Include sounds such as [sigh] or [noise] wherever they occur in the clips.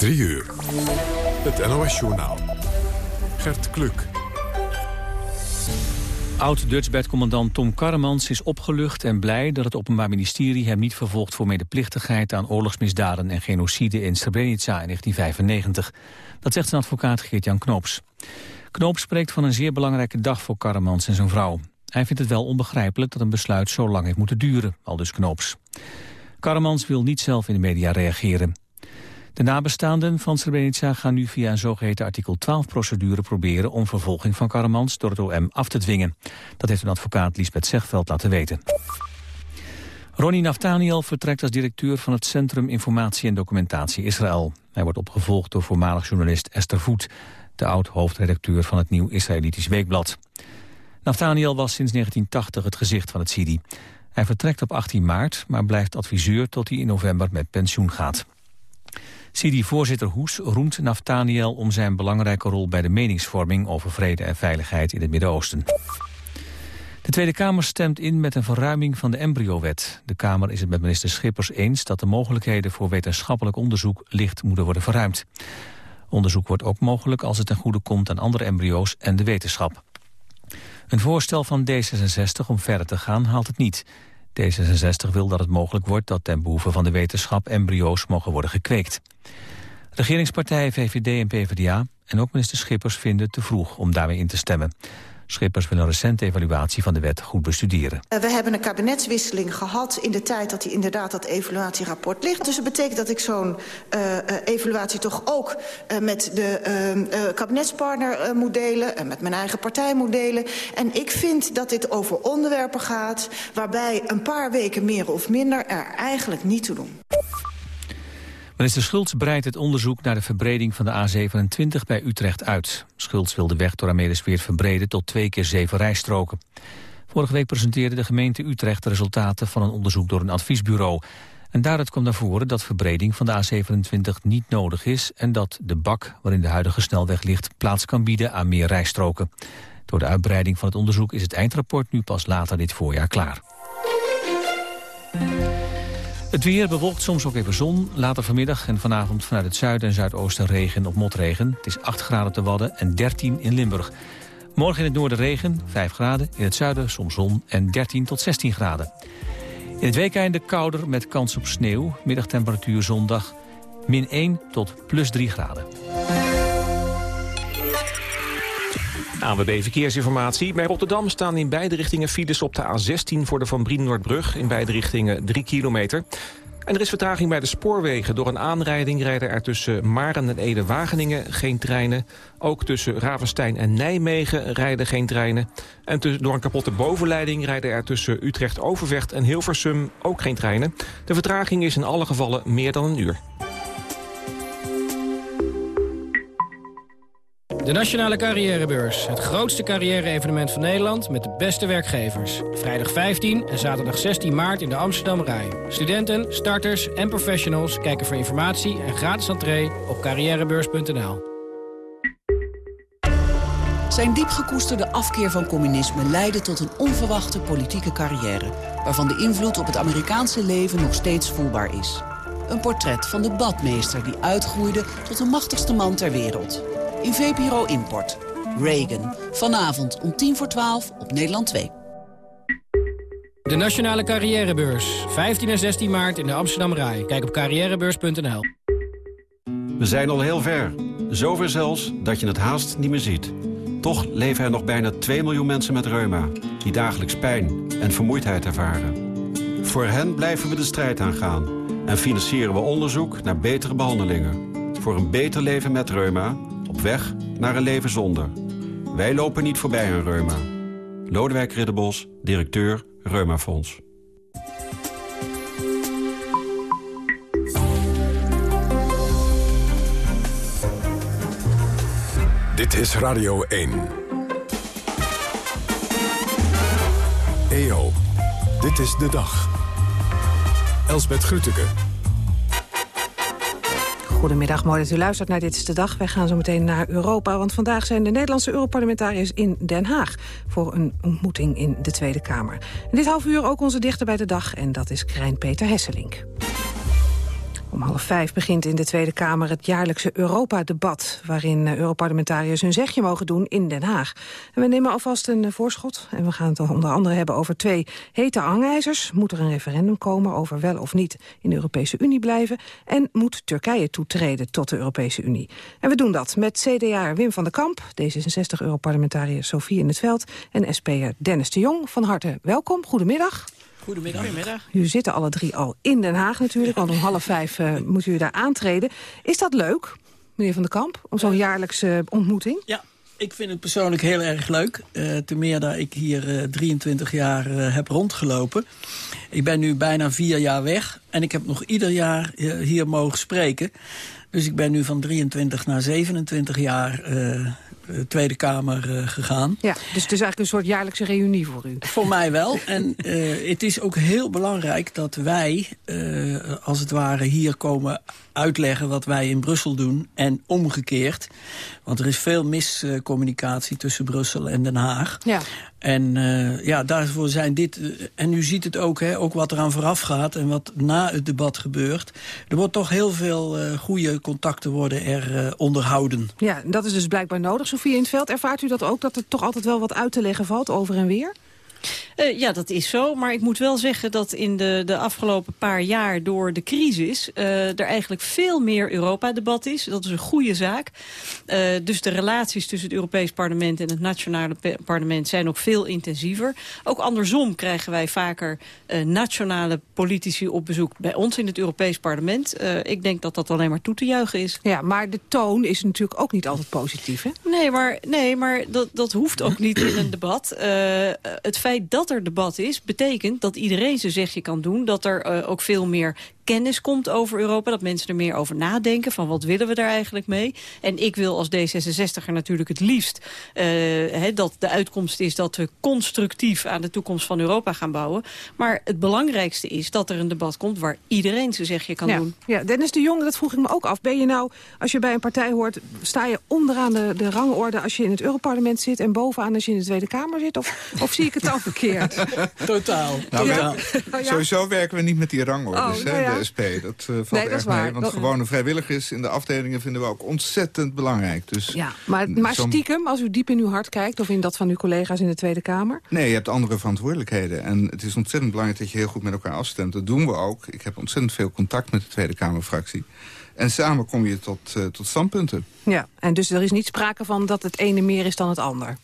3 uur. Het NOS-journaal. Gert Kluk. Oud-Dutchbed-commandant Tom Karremans is opgelucht en blij dat het Openbaar Ministerie hem niet vervolgt voor medeplichtigheid aan oorlogsmisdaden en genocide in Srebrenica in 1995. Dat zegt zijn advocaat Geert-Jan Knoops. Knoops spreekt van een zeer belangrijke dag voor Karremans en zijn vrouw. Hij vindt het wel onbegrijpelijk dat een besluit zo lang heeft moeten duren, al dus Knoops. Karremans wil niet zelf in de media reageren. De nabestaanden van Srebrenica gaan nu via een zogeheten artikel 12-procedure proberen om vervolging van Karremans door het OM af te dwingen. Dat heeft een advocaat Lisbeth Zegveld laten weten. Ronnie Naftaniel vertrekt als directeur van het Centrum Informatie en Documentatie Israël. Hij wordt opgevolgd door voormalig journalist Esther Voet, de oud-hoofdredacteur van het Nieuw Israëlitisch Weekblad. Naftaniel was sinds 1980 het gezicht van het CIDI. Hij vertrekt op 18 maart, maar blijft adviseur tot hij in november met pensioen gaat. CIDI-voorzitter Hoes roemt Naftaniel om zijn belangrijke rol bij de meningsvorming over vrede en veiligheid in het Midden-Oosten. De Tweede Kamer stemt in met een verruiming van de embryowet. De Kamer is het met minister Schippers eens dat de mogelijkheden voor wetenschappelijk onderzoek licht moeten worden verruimd. Onderzoek wordt ook mogelijk als het ten goede komt aan andere embryo's en de wetenschap. Een voorstel van D66 om verder te gaan haalt het niet. D66 wil dat het mogelijk wordt dat ten behoeve van de wetenschap embryo's mogen worden gekweekt. Regeringspartijen VVD en PvdA en ook minister Schippers vinden te vroeg om daarmee in te stemmen. Schippers wil een recente evaluatie van de wet goed bestuderen. Eh, we hebben een kabinetswisseling gehad in de tijd dat hij inderdaad dat evaluatierapport ligt. Dus dat betekent dat ik zo'n uh, evaluatie toch ook met de kabinetspartner moet delen... en met mijn eigen partij moet delen. En ik vind dat dit over onderwerpen gaat... waarbij een paar weken meer of minder er eigenlijk niet toe doen. Minister Schultz breidt het onderzoek naar de verbreding van de A27 bij Utrecht uit. Schultz wil de weg door Amelisweert verbreden tot twee keer zeven rijstroken. Vorige week presenteerde de gemeente Utrecht de resultaten van een onderzoek door een adviesbureau. En daaruit kwam naar voren dat verbreding van de A27 niet nodig is... en dat de bak waarin de huidige snelweg ligt plaats kan bieden aan meer rijstroken. Door de uitbreiding van het onderzoek is het eindrapport nu pas later dit voorjaar klaar. Het weer bewolkt soms ook even zon. Later vanmiddag en vanavond vanuit het zuiden en zuidoosten regen of motregen. Het is 8 graden te Wadden en 13 in Limburg. Morgen in het noorden regen, 5 graden. In het zuiden soms zon en 13 tot 16 graden. In het weekende kouder met kans op sneeuw. Middagtemperatuur zondag min 1 tot plus 3 graden. ANWB Verkeersinformatie. Bij Rotterdam staan in beide richtingen files op de A16 voor de Van Brienoordbrug. In beide richtingen 3 kilometer. En er is vertraging bij de spoorwegen. Door een aanrijding rijden er tussen Maren en Ede-Wageningen geen treinen. Ook tussen Ravenstein en Nijmegen rijden geen treinen. En door een kapotte bovenleiding rijden er tussen Utrecht-Overvecht en Hilversum ook geen treinen. De vertraging is in alle gevallen meer dan een uur. De Nationale Carrièrebeurs. Het grootste carrière-evenement van Nederland met de beste werkgevers. Vrijdag 15 en zaterdag 16 maart in de Amsterdam Rij. Studenten, starters en professionals kijken voor informatie en gratis entree op carrièrebeurs.nl. Zijn diep gekoesterde afkeer van communisme leidde tot een onverwachte politieke carrière... waarvan de invloed op het Amerikaanse leven nog steeds voelbaar is. Een portret van de badmeester die uitgroeide tot de machtigste man ter wereld in VPRO Import. Reagan. Vanavond om tien voor twaalf op Nederland 2. De Nationale Carrièrebeurs. 15 en 16 maart in de Amsterdam Rai. Kijk op carrièrebeurs.nl. We zijn al heel ver. Zover zelfs dat je het haast niet meer ziet. Toch leven er nog bijna 2 miljoen mensen met reuma... die dagelijks pijn en vermoeidheid ervaren. Voor hen blijven we de strijd aangaan... en financieren we onderzoek naar betere behandelingen. Voor een beter leven met reuma op weg naar een leven zonder. Wij lopen niet voorbij aan reuma. Lodewijk Ridderbos, directeur Reumafonds. Dit is Radio 1. EO, dit is de dag. Elsbeth Grütke. Goedemiddag, mooi dat u luistert naar Dit is de Dag. Wij gaan zo meteen naar Europa, want vandaag zijn de Nederlandse Europarlementariërs in Den Haag... voor een ontmoeting in de Tweede Kamer. In dit half uur ook onze dichter bij de dag en dat is Krijn Peter Hesselink. Om half vijf begint in de Tweede Kamer het jaarlijkse Europa-debat... waarin eh, Europarlementariërs hun zegje mogen doen in Den Haag. En we nemen alvast een eh, voorschot en we gaan het onder andere hebben over twee hete hangijzers. Moet er een referendum komen over wel of niet in de Europese Unie blijven? En moet Turkije toetreden tot de Europese Unie? En we doen dat met CDA Wim van der Kamp, D66-Europarlementariër Sofie in het Veld... en SP'er Dennis de Jong. Van harte welkom, goedemiddag. Goedemiddag. Goedemiddag. Jullie zitten alle drie al in Den Haag natuurlijk, want om [laughs] half vijf uh, moet u daar aantreden. Is dat leuk, meneer Van der Kamp, om zo'n jaarlijkse ontmoeting? Ja, ik vind het persoonlijk heel erg leuk. Uh, ten meer dat ik hier uh, 23 jaar uh, heb rondgelopen. Ik ben nu bijna vier jaar weg en ik heb nog ieder jaar hier mogen spreken. Dus ik ben nu van 23 naar 27 jaar eh, Tweede Kamer uh, gegaan. Ja, dus het is eigenlijk een soort jaarlijkse reunie voor u. Voor mij wel. En uh, het is ook heel belangrijk dat wij, als het ware, hier komen uitleggen wat wij in Brussel doen. En omgekeerd. Want er is veel miscommunicatie tussen Brussel en Den Haag. Ja. En uh, ja, daarvoor zijn dit... Uh, en u ziet het ook, hè, ook wat eraan vooraf gaat en wat na het debat gebeurt. Er wordt toch heel veel uh, goede contacten worden er onderhouden. Ja, dat is dus blijkbaar nodig. Sofie in het veld, ervaart u dat ook, dat er toch altijd wel wat uit te leggen valt over en weer? Uh, ja, dat is zo. Maar ik moet wel zeggen dat in de, de afgelopen paar jaar door de crisis... Uh, er eigenlijk veel meer Europa-debat is. Dat is een goede zaak. Uh, dus de relaties tussen het Europees Parlement en het nationale parlement... zijn ook veel intensiever. Ook andersom krijgen wij vaker nationale politici op bezoek... bij ons in het Europees Parlement. ik denk dat dat alleen maar toe te juichen is. Ja, maar de toon is natuurlijk ook niet altijd positief, hè? Nee, maar, nee, maar dat, dat hoeft ook niet in een debat. het feit dat er debat is, betekent dat iedereen zijn zegje kan doen. Dat er uh, ook veel meer kennis komt over Europa. Dat mensen er meer over nadenken van wat willen we daar eigenlijk mee. En ik wil als D66er natuurlijk het liefst uh, he, dat de uitkomst is dat we constructief aan de toekomst van Europa gaan bouwen. Maar het belangrijkste is dat er een debat komt waar iedereen zijn zegje kan ja. doen. Ja, Dennis de Jong, dat vroeg ik me ook af. Ben je nou, als je bij een partij hoort, sta je onderaan de, de rangorde als je in het Europarlement zit en bovenaan als je in de Tweede Kamer zit? Of, of zie ik het [laughs] dan verkeerd? [laughs] Totaal. Nou, totaal. Ja. Sowieso werken we niet met die rangordes. Oh, nou hè, de SP. Dat uh, valt Nee, erg dat is waar. mee. Want Dat- gewone vrijwilligers in de afdelingen vinden we ook ontzettend belangrijk. Dus Ja, maar, maar stiekem, als u diep in uw hart kijkt... of in dat van uw collega's in de Tweede Kamer... Nee, je hebt andere verantwoordelijkheden. En het is ontzettend belangrijk dat je heel goed met elkaar afstemt. Dat doen we ook. Ik heb ontzettend veel contact met de Tweede Kamerfractie. En samen kom je tot, uh, tot standpunten. Ja, en dus er is niet sprake van dat het ene meer is dan het ander.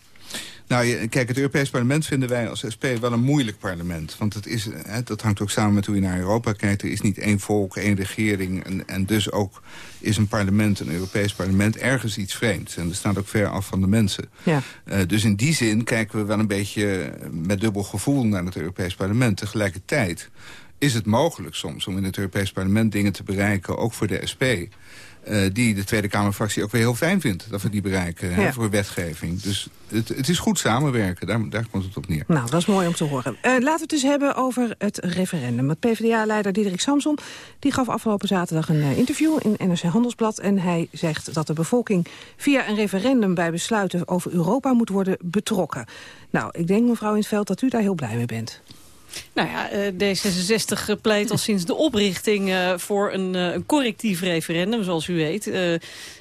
Nou, kijk, het Europees Parlement vinden wij als SP wel een moeilijk parlement. Want het is, hè, dat hangt ook samen met hoe je naar Europa kijkt. Er is niet één volk, één regering. En, en dus ook is een parlement, een Europees parlement, ergens iets vreemds. En dat staat ook ver af van de mensen. Ja. Uh, dus in die zin kijken we wel een beetje met dubbel gevoel naar het Europees Parlement. Tegelijkertijd is het mogelijk soms om in het Europees Parlement dingen te bereiken, ook voor de SP... Uh, die de Tweede Kamerfractie ook weer heel fijn vindt... dat we die bereiken hè, Ja. voor wetgeving. Dus het, het is goed samenwerken, daar, daar komt het op neer. Nou, dat is mooi om te horen. Uh, laten we het dus hebben over het referendum. Het PvdA-leider Diederik Samson die gaf afgelopen zaterdag een uh, interview in NRC Handelsblad. En hij zegt dat de bevolking via een referendum bij besluiten over Europa moet worden betrokken. Nou, ik denk mevrouw in het veld dat u daar heel blij mee bent. Nou ja, eh, D66 pleit al sinds de oprichting uh, voor uh, een correctief referendum, zoals u weet.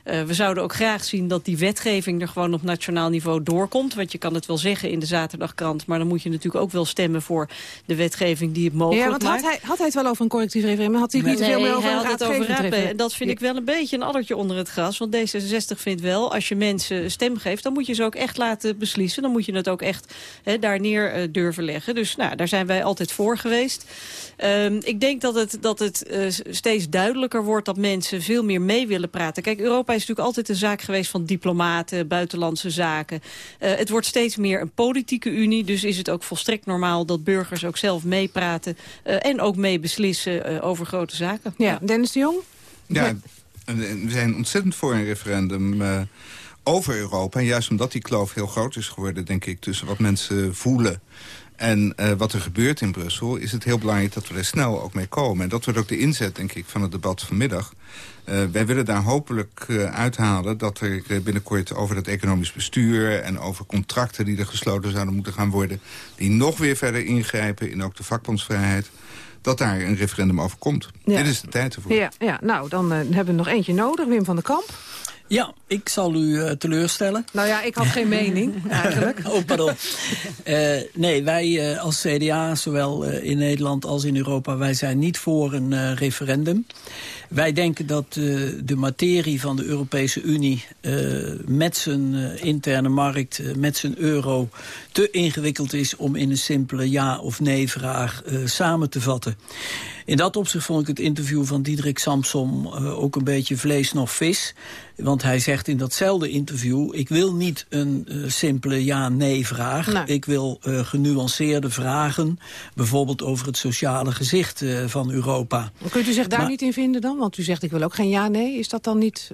Uh, we zouden ook graag zien dat die wetgeving er gewoon op nationaal niveau doorkomt. Want je kan het wel zeggen in de zaterdagkrant, maar dan moet je natuurlijk ook wel stemmen voor de wetgeving die het mogelijk ja, want maakt. had hij, had hij het wel over een correctief referendum? Had hij het niet nee, veel meer over hij een had het over? En dat vind ik wel een beetje een addertje onder het gras. Want D66 vindt wel, als je mensen stem geeft... dan moet je ze ook echt laten beslissen. Dan moet je het ook echt hè, daar neer uh, durven leggen. Dus nou, daar zijn wij altijd voor geweest. Um, ik denk dat het, dat het uh, steeds duidelijker wordt dat mensen veel meer mee willen praten. Kijk, Europa is natuurlijk altijd een zaak geweest van diplomaten, buitenlandse zaken. Uh, het wordt steeds meer een politieke unie. Dus is het ook volstrekt normaal dat burgers ook zelf meepraten... Uh, en ook mee beslissen over grote zaken. Ja, Dennis de Jong? Ja, we zijn ontzettend voor een referendum uh, over Europa. En juist omdat die kloof heel groot is geworden, denk ik... tussen wat mensen voelen en uh, wat er gebeurt in Brussel... is het heel belangrijk dat we er snel ook mee komen. En dat wordt ook de inzet, denk ik, van het debat vanmiddag. Uh, wij willen daar hopelijk uh, uithalen dat er binnenkort over het economisch bestuur... en over contracten die er gesloten zouden moeten gaan worden... die nog weer verder ingrijpen in ook de vakbondsvrijheid dat daar een referendum over komt. Dit is de tijd ervoor. Ja, ja. nou, dan uh, hebben we nog eentje nodig. Wim van der Kamp. Ja, ik zal u uh, teleurstellen. Nou ja, ik had geen mening, [laughs] eigenlijk. oh, pardon. Uh, nee, wij uh, als CDA, zowel in Nederland als in Europa... wij zijn niet voor een referendum. Wij denken dat de materie van de Europese Unie... met zijn interne markt, met zijn euro... te ingewikkeld is om in een simpele ja- of nee-vraag samen te vatten. In dat opzicht vond ik het interview van Diederik Samsom uh, ook een beetje vlees nog vis. Want hij zegt in datzelfde interview... ik wil niet een uh, simpele ja-nee-vraag. Nee. Ik wil uh, genuanceerde vragen. Bijvoorbeeld over het sociale gezicht van Europa. Kunt u zich daar maar, niet in vinden dan? Want u zegt ik wil ook geen ja-nee. Is dat dan niet...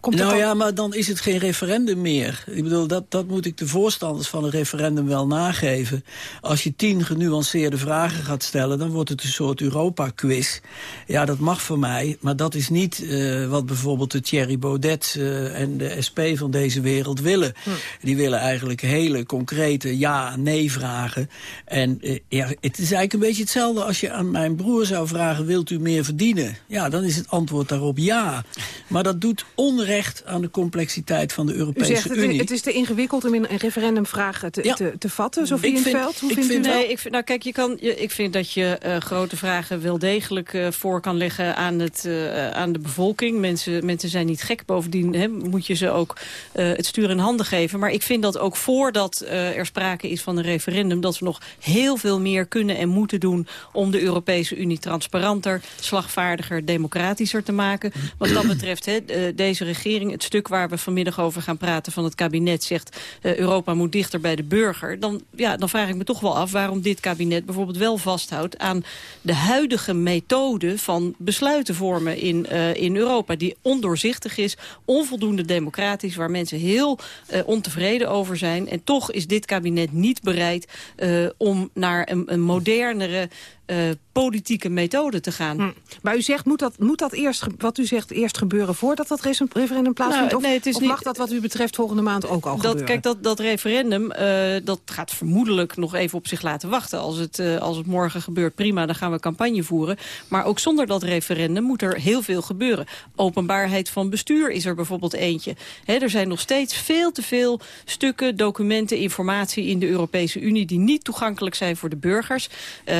komt nou dan... ja, maar dan is het geen referendum meer. Ik bedoel, dat, dat moet ik de voorstanders van een referendum wel nageven. Als je tien genuanceerde vragen gaat stellen... dan wordt het een soort Europa quiz. Ja, dat mag voor mij, maar dat is niet uh, wat bijvoorbeeld de Thierry Baudet uh, en de SP van deze wereld willen. Hm. Die willen eigenlijk hele concrete ja-nee-vragen. En uh, ja, het is eigenlijk een beetje hetzelfde als je aan mijn broer zou vragen... wilt u meer verdienen? Ja, dan is het antwoord daarop ja. Maar dat doet onrecht aan de complexiteit van de Europese u zegt, Unie. Het is te ingewikkeld om in een referendumvraag te, ja. te, te vatten, Sofie in het veld? Hoe ik vindt vind, u dat? nee, ik vind, nou kijk, je kan, je, ik vind dat je uh, grote vragen wil degelijk uh, voor kan leggen aan, het, uh, aan de bevolking. Mensen, mensen zijn niet gek. Bovendien hè, moet je ze ook uh, het stuur in handen geven. Maar ik vind dat ook voordat er sprake is van een referendum... dat we nog heel veel meer kunnen en moeten doen... om de Europese Unie transparanter, slagvaardiger, democratischer te maken. Wat dat betreft, hè, deze regering, het stuk waar we vanmiddag over gaan praten... van het kabinet zegt Europa moet dichter bij de burger. Dan, ja, dan vraag ik me toch wel af waarom dit kabinet bijvoorbeeld wel vasthoudt... aan de huidige methode van besluiten vormen in, uh, in Europa. Die ondoorzichtig is, onvoldoende democratisch, waar mensen heel uh, ontevreden over zijn. En toch is dit kabinet niet bereid uh, om naar een, een modernere uh, politieke methode te gaan. Hm. Maar u zegt, moet dat, moet dat eerst, wat u zegt, eerst gebeuren voordat dat referendum plaatsvindt? Nou, nee, het is of niet, mag dat wat u betreft volgende maand ook al dat, gebeuren? Kijk, dat, dat referendum, uh, dat gaat vermoedelijk nog even op zich laten wachten. Als het, uh, als het morgen gebeurt, prima, dan gaan we campagne voeren. Maar ook zonder dat referendum moet er heel veel gebeuren. Openbaarheid van bestuur is er bijvoorbeeld eentje. He, er zijn nog steeds veel te veel stukken, documenten, informatie in de Europese Unie... die niet toegankelijk zijn voor de burgers. Uh,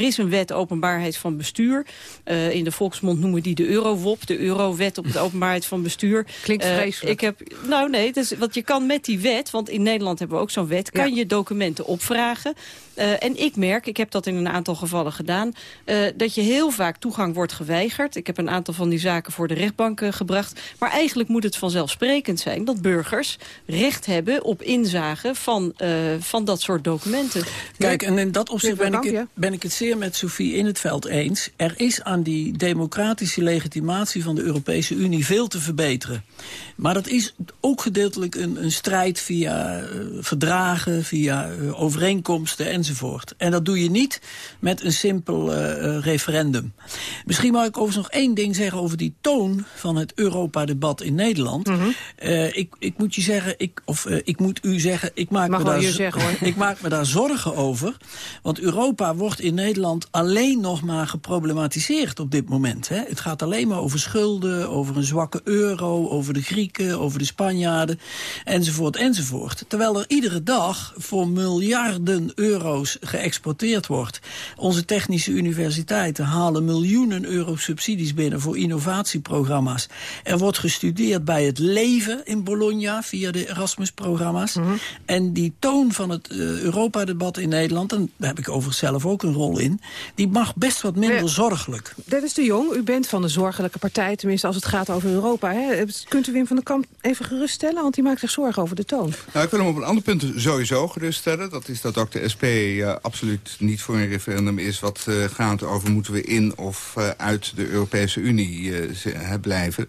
er is een wet openbaarheid van bestuur. Uh, in de volksmond noemen die de Eurowop, de Eurowet op de [laughs] openbaarheid van bestuur. Klinkt vreselijk. Uh, ik heb, nou nee, dus, want je kan met die wet, want in Nederland hebben we ook zo'n wet... kan ja. je documenten opvragen. Uh, en ik merk, ik heb dat in een aantal gevallen gedaan... Uh, dat je heel vaak toegang wordt geweigerd. Ik heb een aantal van die zaken voor de rechtbank uh, gebracht. Maar eigenlijk moet het vanzelfsprekend zijn... dat burgers recht hebben op inzage van, van dat soort documenten. Kijk, en in dat opzicht ben ik, het, ben ik het zeer met Sofie in het veld eens. Er is aan die democratische legitimatie van de Europese Unie veel te verbeteren. Maar dat is ook gedeeltelijk een, een strijd via verdragen, via overeenkomsten enzovoort enzovoort. En dat doe je niet met een simpel uh, referendum. Misschien mag ik overigens nog één ding zeggen over die toon van het Europa-debat in Nederland. Mm -hmm. uh, ik, ik moet je zeggen, ik, of uh, ik moet u zeggen, ik maak, me daar, je zeggen, hoor. [laughs] ik maak me daar zorgen over. Want Europa wordt in Nederland alleen nog maar geproblematiseerd op dit moment. Hè. Het gaat alleen maar over schulden, over een zwakke euro, over de Grieken, over de Spanjaarden, enzovoort, enzovoort. Terwijl er iedere dag voor miljarden euro's geëxporteerd wordt. Onze technische universiteiten halen miljoenen euro subsidies binnen voor innovatieprogramma's. Er wordt gestudeerd bij het leven in Bologna via de Erasmus-programma's. Mhm. Mm -hmm. En die toon van het uh, Europa-debat in Nederland, en daar heb ik overigens zelf ook een rol in, die mag best wat minder Ja. zorgelijk. Dennis de Jong, u bent van de zorgelijke partij, tenminste als het gaat over Europa. Hè? Kunt u Wim van den Kamp even geruststellen? Want die maakt zich zorgen over de toon. Nou, ik wil hem op een ander punt sowieso geruststellen. Dat is dat ook de SP uh, absoluut niet voor een referendum is... wat uh, gaat over moeten we in of uh, uit de Europese Unie blijven.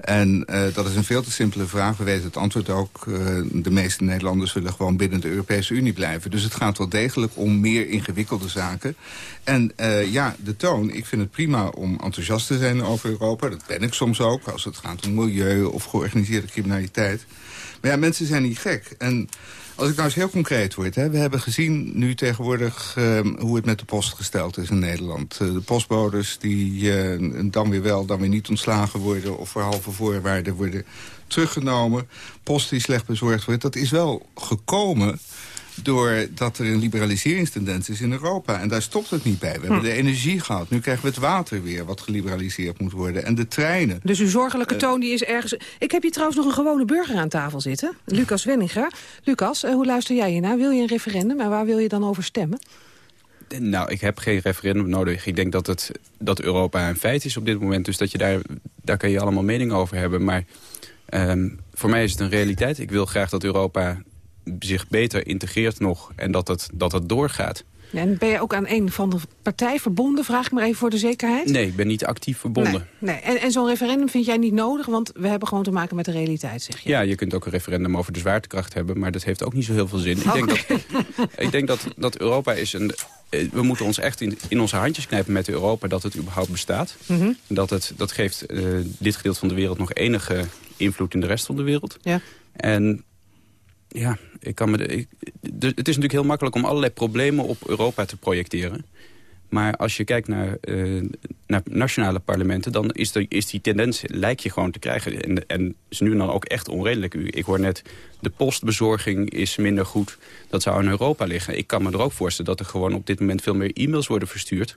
En dat is een veel te simpele vraag. We weten het antwoord ook. de meeste Nederlanders willen gewoon binnen de Europese Unie blijven. Dus het gaat wel degelijk om meer ingewikkelde zaken. En ja, de toon. Ik vind het prima om enthousiast te zijn over Europa. Dat ben ik soms ook, als het gaat om milieu of georganiseerde criminaliteit. Maar ja, mensen zijn niet gek. En Als ik nou eens heel concreet word. Hè, we hebben gezien nu tegenwoordig uh, hoe het met de post gesteld is in Nederland. Uh, de postbodes die uh, dan weer wel, dan weer niet ontslagen worden... of voor halve voorwaarden worden teruggenomen. Post die slecht bezorgd wordt. Dat is wel gekomen doordat er een liberaliseringstendens is in Europa. En daar stopt het niet bij. We hebben hm. de energie gehad. Nu krijgen we het water weer wat geliberaliseerd moet worden. En de treinen. Dus uw zorgelijke uh, toon die is ergens... Ik heb hier trouwens nog een gewone burger aan tafel zitten. Lucas Wenninger. Lucas, uh, hoe luister jij hiernaar? Wil je een referendum en waar wil je dan over stemmen? Nou, ik heb geen referendum nodig. Ik denk dat, het, dat Europa een feit is op dit moment. Dus dat je daar, daar kan je allemaal meningen over hebben. Maar um, voor mij is het een realiteit. Ik wil graag dat Europa zich beter integreert nog en dat het, dat het doorgaat. Ja, en ben je ook aan een van de partij verbonden? Vraag ik maar even voor de zekerheid. Nee, ik ben niet actief verbonden. Nee, nee. En, en zo'n referendum vind jij niet nodig? Want we hebben gewoon te maken met de realiteit, zeg je. Ja, je kunt ook een referendum over de zwaartekracht hebben... maar dat heeft ook niet zo heel veel zin. Ik denk, dat, [laughs] ik denk dat, dat Europa is een... Eh, we moeten ons echt in, in onze handjes knijpen met Europa... dat het überhaupt bestaat. Mm dat, het, dat geeft uh, dit gedeelte van de wereld nog enige invloed in de rest van de wereld. Ja. En ja, ik kan me ik, het is natuurlijk heel makkelijk om allerlei problemen op Europa te projecteren. Maar als je kijkt naar, uh, naar nationale parlementen... dan is, de, is die tendens, lijkt je gewoon te krijgen. En, en is nu dan ook echt onredelijk. Ik hoor net, de postbezorging is minder goed. Dat zou in Europa liggen. Ik kan me er ook voorstellen dat er gewoon op dit moment... veel meer e-mails worden verstuurd.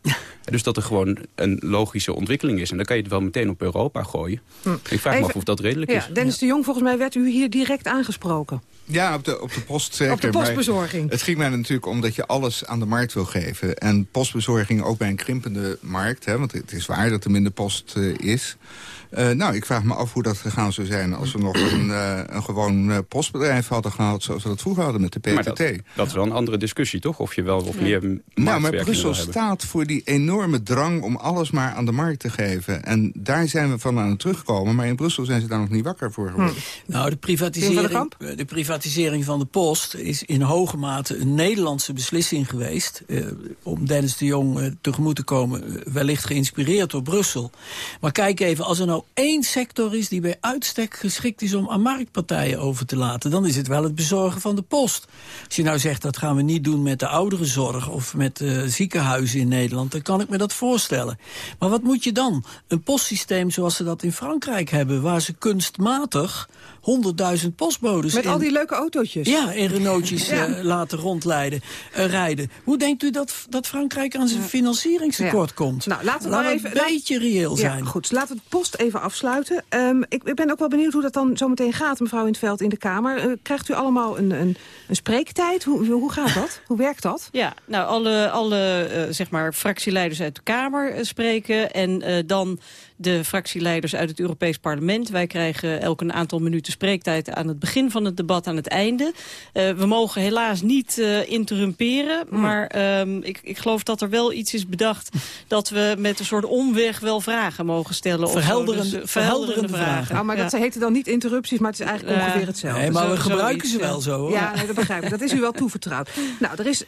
dus dat er gewoon een logische ontwikkeling is. En dan kan je het wel meteen op Europa gooien. Hm. Ik vraag me af of dat redelijk ja, is. Dennis de Jong, volgens mij werd u hier direct aangesproken. Ja, op de, op de post zeker. Op de postbezorging. het ging mij natuurlijk om dat je alles aan de markt wil geven. En postbezorging ook bij een krimpende markt. Hè, want het is waar dat er minder post uh, is. Uh, nou, ik vraag me af hoe dat gegaan zou zijn... als we nog een, uh, een gewoon uh, postbedrijf hadden gehad... zoals we dat vroeger hadden met de PTT. Dat, dat, is wel een andere discussie, toch? Of je wel of meer ja. Nou, maar Brussel staat voor die enorme drang... om alles maar aan de markt te geven. En daar zijn we van aan het terugkomen. Maar in Brussel zijn ze daar nog niet wakker voor geworden. Hm. Nou, de privatisering, de privatisering van de post... is in hoge mate een Nederlandse beslissing geweest... om Dennis de Jong tegemoet te komen... wellicht geïnspireerd door Brussel. Maar kijk even, als er nou één sector is die bij uitstek geschikt is om aan marktpartijen over te laten, dan is het wel het bezorgen van de post. Als je nou zegt dat gaan we niet doen met de ouderenzorg of met uh, ziekenhuizen in Nederland, dan kan ik me dat voorstellen. Maar wat moet je dan? Een postsysteem zoals ze dat in Frankrijk hebben, waar ze kunstmatig 100.000 postbodes... Met al die leuke autootjes. Ja, in Renaultjes [laughs] ja. uh, laten rondleiden, uh, rijden. Hoe denkt u dat, dat Frankrijk aan zijn financieringstekort ja. komt? Nou, laten we maar even, een beetje reëel zijn. Ja, goed, laten we het post even afsluiten. Um, ik, ik, ben ook wel benieuwd hoe dat dan zo meteen gaat, mevrouw in het veld in de Kamer. Uh, krijgt u allemaal een, een, een spreektijd? Hoe, hoe gaat dat? hoe werkt dat? Ja, nou, alle, alle zeg maar, fractieleiders uit de Kamer spreken en dan de fractieleiders uit het Europees Parlement. Wij krijgen elk een aantal minuten spreektijd aan het begin van het debat, aan het einde. Uh, we mogen helaas niet uh, interrumperen, mm. maar uh, ik, ik geloof dat er wel iets is bedacht dat we met een soort omweg wel vragen mogen stellen. Verhelderende, dus, uh, verhelderende vragen. vragen. Oh, maar ja. dat heten dan niet interrupties, maar het is eigenlijk ongeveer hetzelfde. Nee, maar we zo, gebruiken ze wel zo. Hoor. Ja, nee, dat begrijp ik. Dat is u wel toevertrouwd. nou, er is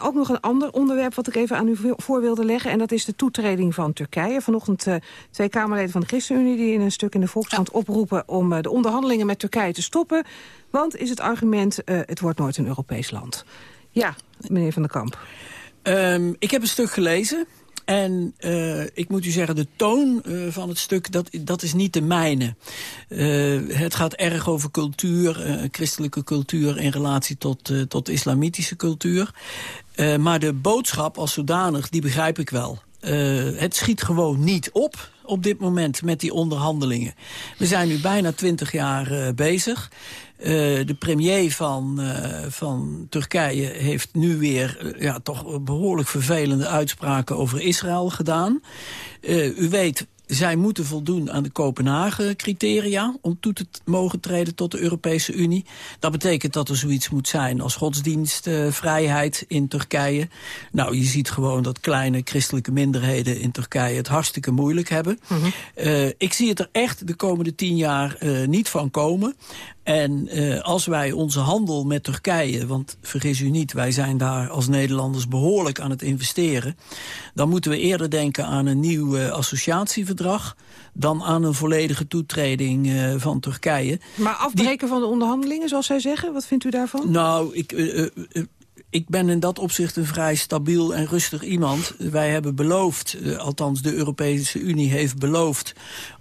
ook nog een ander onderwerp wat ik even aan u voor wilde leggen. En dat is de toetreding van Turkije. Vanochtend twee Kamerleden van de ChristenUnie die in een stuk in de Volkskrant ja. oproepen... om uh, de onderhandelingen met Turkije te stoppen. Want is het argument, uh, het wordt nooit een Europees land. Ja, meneer Van der Kamp. Um, ik heb een stuk gelezen. En uh, ik moet u zeggen, de toon uh, van het stuk, dat, dat is niet de mijne. Uh, het gaat erg over cultuur, christelijke cultuur in relatie tot, tot islamitische cultuur. maar de boodschap als zodanig, die begrijp ik wel. Het schiet gewoon niet op op dit moment met die onderhandelingen. We zijn nu bijna twintig jaar uh, bezig. Uh, de premier van, van Turkije heeft nu weer ja, toch behoorlijk vervelende uitspraken over Israël gedaan. u weet zij moeten voldoen aan de Kopenhagen-criteria... om toe te mogen treden tot de Europese Unie. Dat betekent dat er zoiets moet zijn als godsdienstvrijheid uh, in Turkije. Nou, je ziet gewoon dat kleine christelijke minderheden in Turkije... het hartstikke moeilijk hebben. Mm -hmm. uh, ik zie het er echt de komende tien jaar uh, niet van komen. En uh, als wij onze handel met Turkije, want vergis u niet... wij zijn daar als Nederlanders behoorlijk aan het investeren... dan moeten we eerder denken aan een nieuw uh, associatieverdrag... dan aan een volledige toetreding uh, van Turkije. Maar afbreken Die... van de onderhandelingen, zoals zij zeggen? Wat vindt u daarvan? Nou, ik ik ben in dat opzicht een vrij stabiel en rustig iemand. Wij hebben beloofd, althans de Europese Unie heeft beloofd...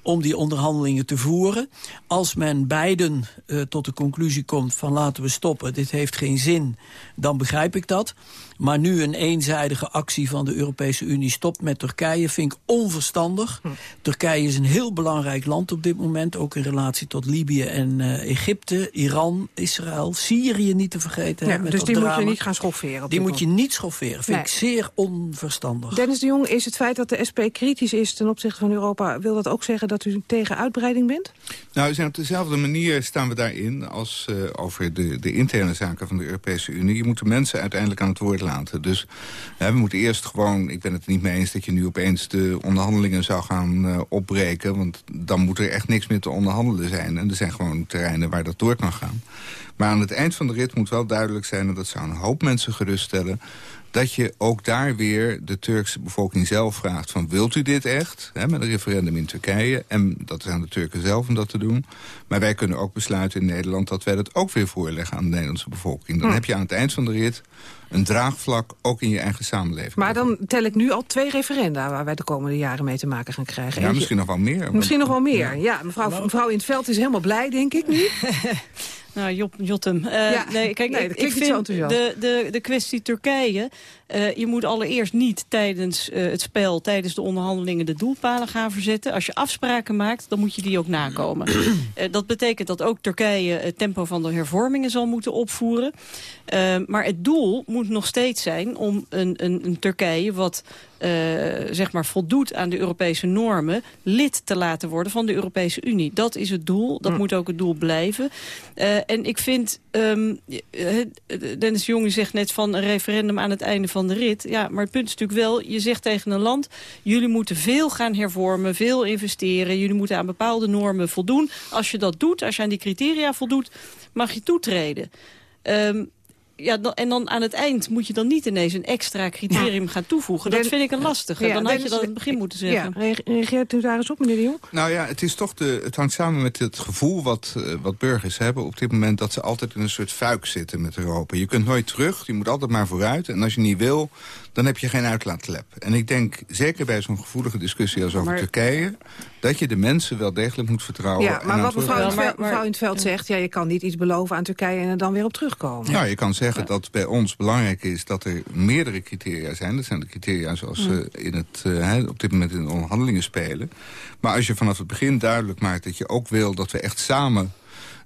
om die onderhandelingen te voeren. Als men beiden uh, tot de conclusie komt van laten we stoppen... dit heeft geen zin, dan begrijp ik dat. Maar nu een eenzijdige actie van de Europese Unie stopt met Turkije... vind ik onverstandig. Hm. Turkije is een heel belangrijk land op dit moment. Ook in relatie tot Libië en uh, Egypte, Iran, Israël, Syrië niet te vergeten. Ja, dus die drama. moet je niet gaan schofferen? Die moet je niet schofferen. Vind nee. ik zeer onverstandig. Dennis de Jong, is het feit dat de SP kritisch is ten opzichte van Europa... wil dat ook zeggen dat u tegen uitbreiding bent? Nou, we zijn op dezelfde manier staan we daarin... als uh, over de, de interne zaken van de Europese Unie. Je moet de mensen uiteindelijk aan het woord laten. Dus we moeten eerst gewoon... Ik ben het niet mee eens dat je nu opeens de onderhandelingen zou gaan uh, opbreken. Want dan moet er echt niks meer te onderhandelen zijn. En er zijn gewoon terreinen waar dat door kan gaan. Maar aan het eind van de rit moet wel duidelijk zijn... en dat zou een hoop mensen geruststellen dat je ook daar weer de Turkse bevolking zelf vraagt... van wilt u dit echt, hè, met een referendum in Turkije... en dat is aan de Turken zelf om dat te doen. Maar wij kunnen ook besluiten in Nederland... dat wij dat ook weer voorleggen aan de Nederlandse bevolking. Dan heb je aan het eind van de rit een draagvlak ook in je eigen samenleving. Maar dan tel ik nu al twee referenda... waar wij de komende jaren mee te maken gaan krijgen. Ja, misschien nog wel meer. Misschien nog wel meer, ja. ja mevrouw, mevrouw in het veld is helemaal blij, denk ik nu. [laughs] Nou, Jop, Jotem. Uh, ja, nee, kijk, nee, ik, ik vind de, de, de kwestie Turkije... Uh, je moet allereerst niet tijdens uh, het spel, tijdens de onderhandelingen... de doelpalen gaan verzetten. Als je afspraken maakt, dan moet je die ook nakomen. uh, [clears throat] dat betekent dat ook Turkije het tempo van de hervormingen zal moeten opvoeren. maar het doel moet nog steeds zijn om een, een, een Turkije... wat uh, zeg maar voldoet aan de Europese normen... lid te laten worden van de Europese Unie. Dat is het doel. Dat hm. moet ook het doel blijven. Uh, en ik vind... Um, Dennis de Jong zegt net van een referendum aan het einde van de rit. Ja, maar het punt is natuurlijk wel... je zegt tegen een land... jullie moeten veel gaan hervormen, veel investeren... jullie moeten aan bepaalde normen voldoen. Als je dat doet, als je aan die criteria voldoet... mag je toetreden. Um, ja, en dan aan het eind moet je dan niet ineens een extra criterium gaan toevoegen. Dat vind ik een lastige. dan had je dat in het begin moeten zeggen. Ja, reageert u daar eens op, meneer de Jong? Nou ja, het, is toch de, het hangt samen met het gevoel wat, uh, wat burgers hebben op dit moment... dat ze altijd in een soort fuik zitten met Europa. Je kunt nooit terug, je moet altijd maar vooruit. En als je niet wil, dan heb je geen uitlaatklep. En ik denk, zeker bij zo'n gevoelige discussie als over maar, Turkije... dat je de mensen wel degelijk moet vertrouwen. Ja, maar wat mevrouw, in het, mevrouw in het veld zegt... Ja, je kan niet iets beloven aan Turkije en er dan weer op terugkomen. Nou, je kan zeggen dat bij ons belangrijk is dat er meerdere criteria zijn. Dat zijn de criteria zoals ze in het, uh, op dit moment in de onderhandelingen spelen. Maar als je vanaf het begin duidelijk maakt dat je ook wil... dat we echt samen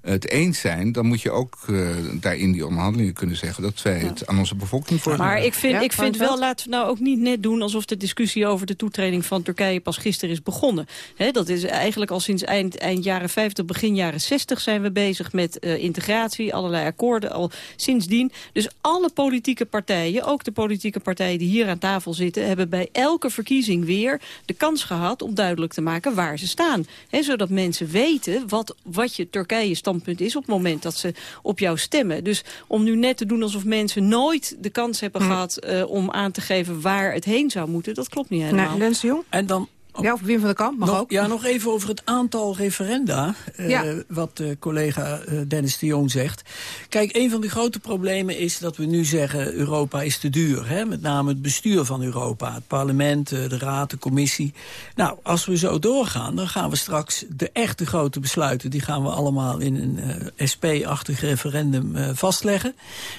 het eens zijn... dan moet je ook uh, daar in die onderhandelingen kunnen zeggen... dat wij het aan onze bevolking voor. Maar ik vind, ik vind wel, laten we nou ook niet net doen... alsof de discussie over de toetreding van Turkije pas gisteren is begonnen. He, dat is eigenlijk al sinds eind, eind jaren 50, begin jaren 60 zijn we bezig met uh, integratie. Allerlei akkoorden al sindsdien. Dus alle politieke partijen, ook de politieke partijen die hier aan tafel zitten... hebben bij elke verkiezing weer de kans gehad om duidelijk te maken waar ze staan. He, zodat mensen weten wat, wat je Turkije stand standpunt is op het moment dat ze op jou stemmen. Dus om nu net te doen alsof mensen nooit de kans hebben hm. gehad... Uh, om aan te geven waar het heen zou moeten, dat klopt niet helemaal. Nee, Jong? En dan ja, of Wim van der Kamp, mag nog, ook. Ja, nog even over het aantal referenda, uh, wat uh, collega uh, Dennis de Jong zegt. Kijk, een van de grote problemen is dat we nu zeggen... Europa is te duur, hè? met name het bestuur van Europa. Het parlement, de raad, de commissie. Nou, als we zo doorgaan, dan gaan we straks de echte grote besluiten... die gaan we allemaal in een SP-achtig referendum vastleggen.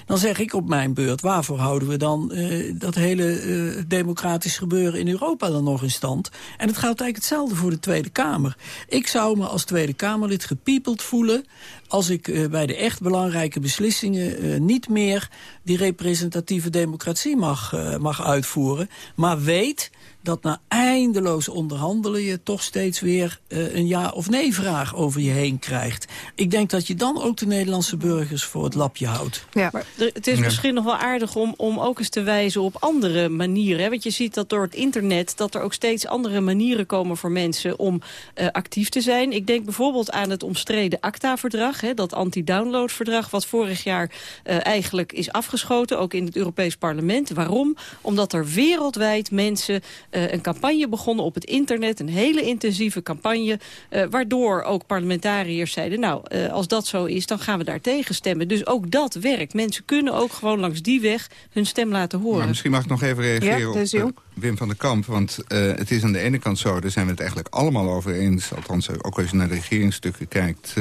Dan zeg ik op mijn beurt, waarvoor houden we dan... dat hele democratisch gebeuren in Europa dan nog in stand... En het geldt eigenlijk hetzelfde voor de Tweede Kamer. Ik zou me als Tweede Kamerlid gepiepeld voelen... als ik uh, bij de echt belangrijke beslissingen uh, niet meer die representatieve democratie mag, uh, mag uitvoeren. Maar weet dat na eindeloos onderhandelen... je toch steeds weer uh, een ja of nee vraag over je heen krijgt. Ik denk dat je dan ook de Nederlandse burgers voor het lapje houdt. Ja. Maar het is misschien nog wel aardig om, om ook eens te wijzen op andere manieren. Hè? Want je ziet dat door het internet... dat er ook steeds andere manieren komen voor mensen om uh, actief te zijn. Ik denk bijvoorbeeld aan het omstreden ACTA-verdrag. Dat anti-download-verdrag wat vorig jaar uh, eigenlijk is afgeschoten. Ook in het Europees Parlement. Waarom? Omdat er wereldwijd mensen een campagne begonnen op het internet. Een hele intensieve campagne. Uh, waardoor ook parlementariërs zeiden... nou, uh, als dat zo is, dan gaan we daar tegen stemmen. Dus ook dat werkt. Mensen kunnen ook gewoon langs die weg hun stem laten horen. Maar misschien mag ik nog even reageren ja, op Wim van der Kamp. Want het is aan de ene kant zo, daar zijn we het eigenlijk allemaal over eens... althans ook als je naar de regeringsstukken kijkt...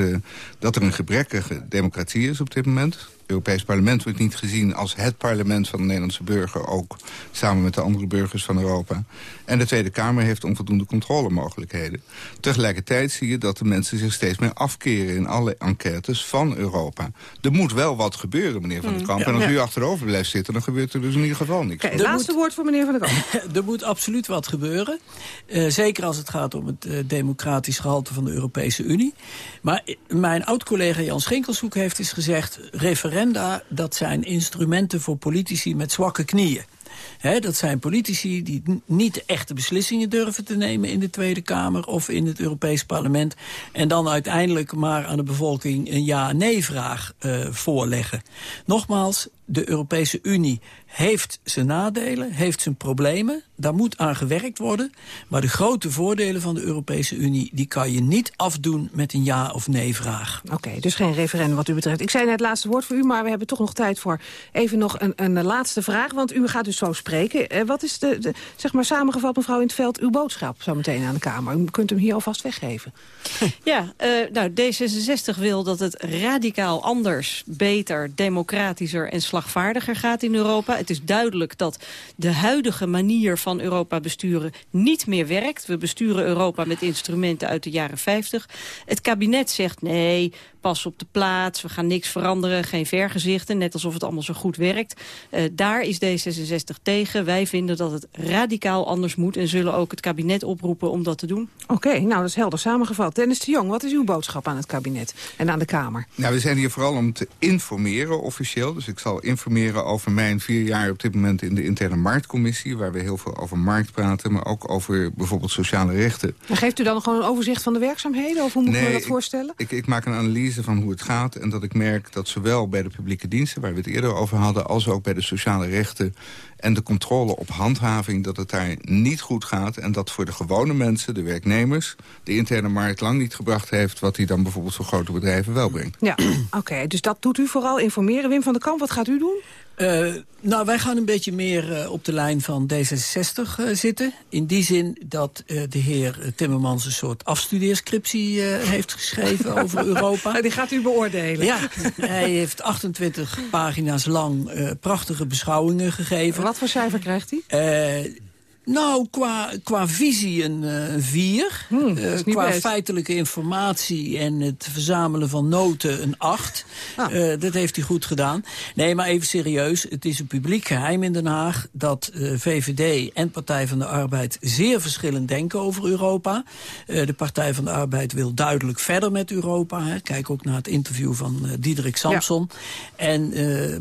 dat er een gebrekkige democratie is op dit moment Europees parlement wordt niet gezien als het parlement van de Nederlandse burger. Ook samen met de andere burgers van Europa. En de Tweede Kamer heeft onvoldoende controlemogelijkheden. Tegelijkertijd zie je dat de mensen zich steeds meer afkeren in alle enquêtes van Europa. Er moet wel wat gebeuren, meneer Van der hmm. Kamp. Ja. En als u achterover blijft zitten, dan gebeurt er dus in ieder geval niks. Okay, laatste woord voor meneer Van der Kamp. [laughs] er moet absoluut wat gebeuren. Uh, zeker als het gaat om het uh, democratisch gehalte van de Europese Unie. Maar mijn oud-collega Jan Schinkelshoek heeft eens gezegd... dat zijn instrumenten voor politici met zwakke knieën. Dat zijn politici die niet echte beslissingen durven te nemen in de Tweede Kamer of in het Europees Parlement. En dan uiteindelijk maar aan de bevolking een ja-nee-vraag uh, voorleggen. Nogmaals, de Europese Unie heeft zijn nadelen, heeft zijn problemen. Daar moet aan gewerkt worden. Maar de grote voordelen van de Europese Unie... die kan je niet afdoen met een ja- of nee-vraag. Oké, okay, dus geen referendum wat u betreft. Ik zei net het laatste woord voor u, maar we hebben toch nog tijd voor... even nog een, een laatste vraag, want u gaat dus zo spreken. Eh, wat is de, de, zeg maar samengevat, mevrouw in het veld, uw boodschap zo meteen aan de Kamer? U kunt hem hier alvast weggeven. [laughs] Ja, uh, nou, D66 wil dat het radicaal anders, beter, democratischer en slagvaardiger gaat in Europa. Het is duidelijk dat de huidige manier van Europa besturen niet meer werkt. We besturen Europa met instrumenten uit de jaren 50. Het kabinet zegt nee, pas op de plaats, we gaan niks veranderen, geen vergezichten, net alsof het allemaal zo goed werkt. Uh, daar is D66 tegen. Wij vinden dat het radicaal anders moet en zullen ook het kabinet oproepen om dat te doen. Oké, okay, nou dat is helder samengevat. Dennis de Jong, wat is uw boodschap aan het kabinet en aan de Kamer? Nou, we zijn hier vooral om te informeren officieel. Dus ik zal informeren over mijn vier jaar op dit moment in de interne marktcommissie... waar we heel veel over markt praten, maar ook over bijvoorbeeld sociale rechten. Maar geeft u dan gewoon een overzicht van de werkzaamheden? Of hoe moet nee, dat voorstellen? Ik, ik maak een analyse van hoe het gaat en dat ik merk dat zowel bij de publieke diensten... waar we het eerder over hadden, als ook bij de sociale rechten en de controle op handhaving dat het daar niet goed gaat... en dat voor de gewone mensen, de werknemers... de interne markt lang niet gebracht heeft... wat hij dan bijvoorbeeld voor grote bedrijven wel brengt. Ja, [clears throat] oké. dus dat doet u vooral informeren. Wim van der Kamp, wat gaat u doen? Uh, nou, wij gaan een beetje meer uh, op de lijn van D66 uh, zitten. In die zin dat de heer Timmermans een soort afstudeerscriptie heeft geschreven [laughs] over Europa. Die gaat u beoordelen. Ja, hij heeft 28 pagina's lang prachtige beschouwingen gegeven. Wat voor cijfer krijgt hij? Nou, qua, qua visie een uh, vier. Hmm, uh, qua best. feitelijke informatie en het verzamelen van noten een acht. Ah. Uh, dat heeft hij goed gedaan. Nee, maar even serieus. Het is een publiek geheim in Den Haag... dat VVD en Partij van de Arbeid zeer verschillend denken over Europa. de Partij van de Arbeid wil duidelijk verder met Europa. Hè. Kijk ook naar het interview van Diederik Samson. Ja. En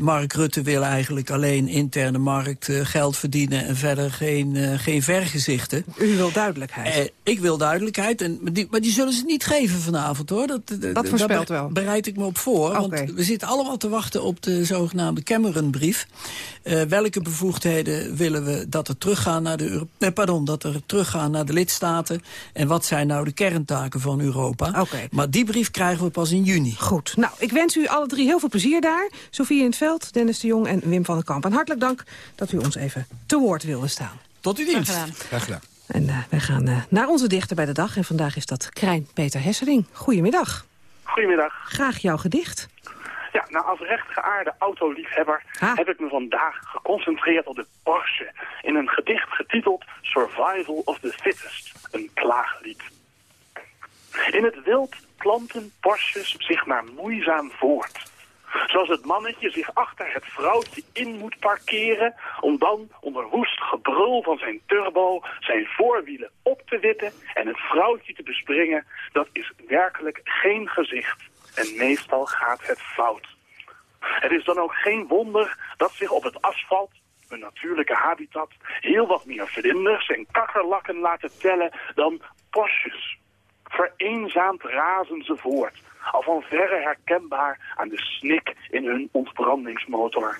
Mark Rutte wil eigenlijk alleen interne markt geld verdienen... en verder geen geen vergezichten. U wil duidelijkheid. Eh, ik wil duidelijkheid, en, maar, die, maar die zullen ze niet geven vanavond, hoor. Dat, dat voorspelt wel. bereid ik me op voor. Okay. Want we zitten allemaal te wachten op de zogenaamde Cameron-brief. Uh, welke bevoegdheden willen we dat er teruggaan naar de, eh, pardon, dat er teruggaan naar de lidstaten? En wat zijn nou de kerntaken van Europa? Okay. Maar die brief krijgen we pas in juni. Goed. Nou, ik wens u alle drie heel veel plezier daar. Sofie in het Veld, Dennis de Jong en Wim van der Kamp. En hartelijk dank dat u ons even te woord wilde staan. Tot uw dienst. Graag gedaan. En uh, wij gaan uh, naar onze dichter bij de dag. En vandaag is dat Krijn Peter Hesseling. Goedemiddag. Goedemiddag. Graag jouw gedicht. Ja, nou als rechtgeaarde autoliefhebber ah. heb ik me vandaag geconcentreerd op de Porsche. In een gedicht getiteld Survival of the Fittest, een klaaglied. In het wild planten Porsches zich maar moeizaam voort. Zoals het mannetje zich achter het vrouwtje in moet parkeren... om dan onder woest gebrul van zijn turbo zijn voorwielen op te witten... en het vrouwtje te bespringen, dat is werkelijk geen gezicht. En meestal gaat het fout. Het is dan ook geen wonder dat zich op het asfalt een natuurlijke habitat, heel wat meer vlinders en kakkerlakken laten tellen dan Porsches. Vereenzaamd razen ze voort, al van verre herkenbaar aan de snik in hun ontbrandingsmotor.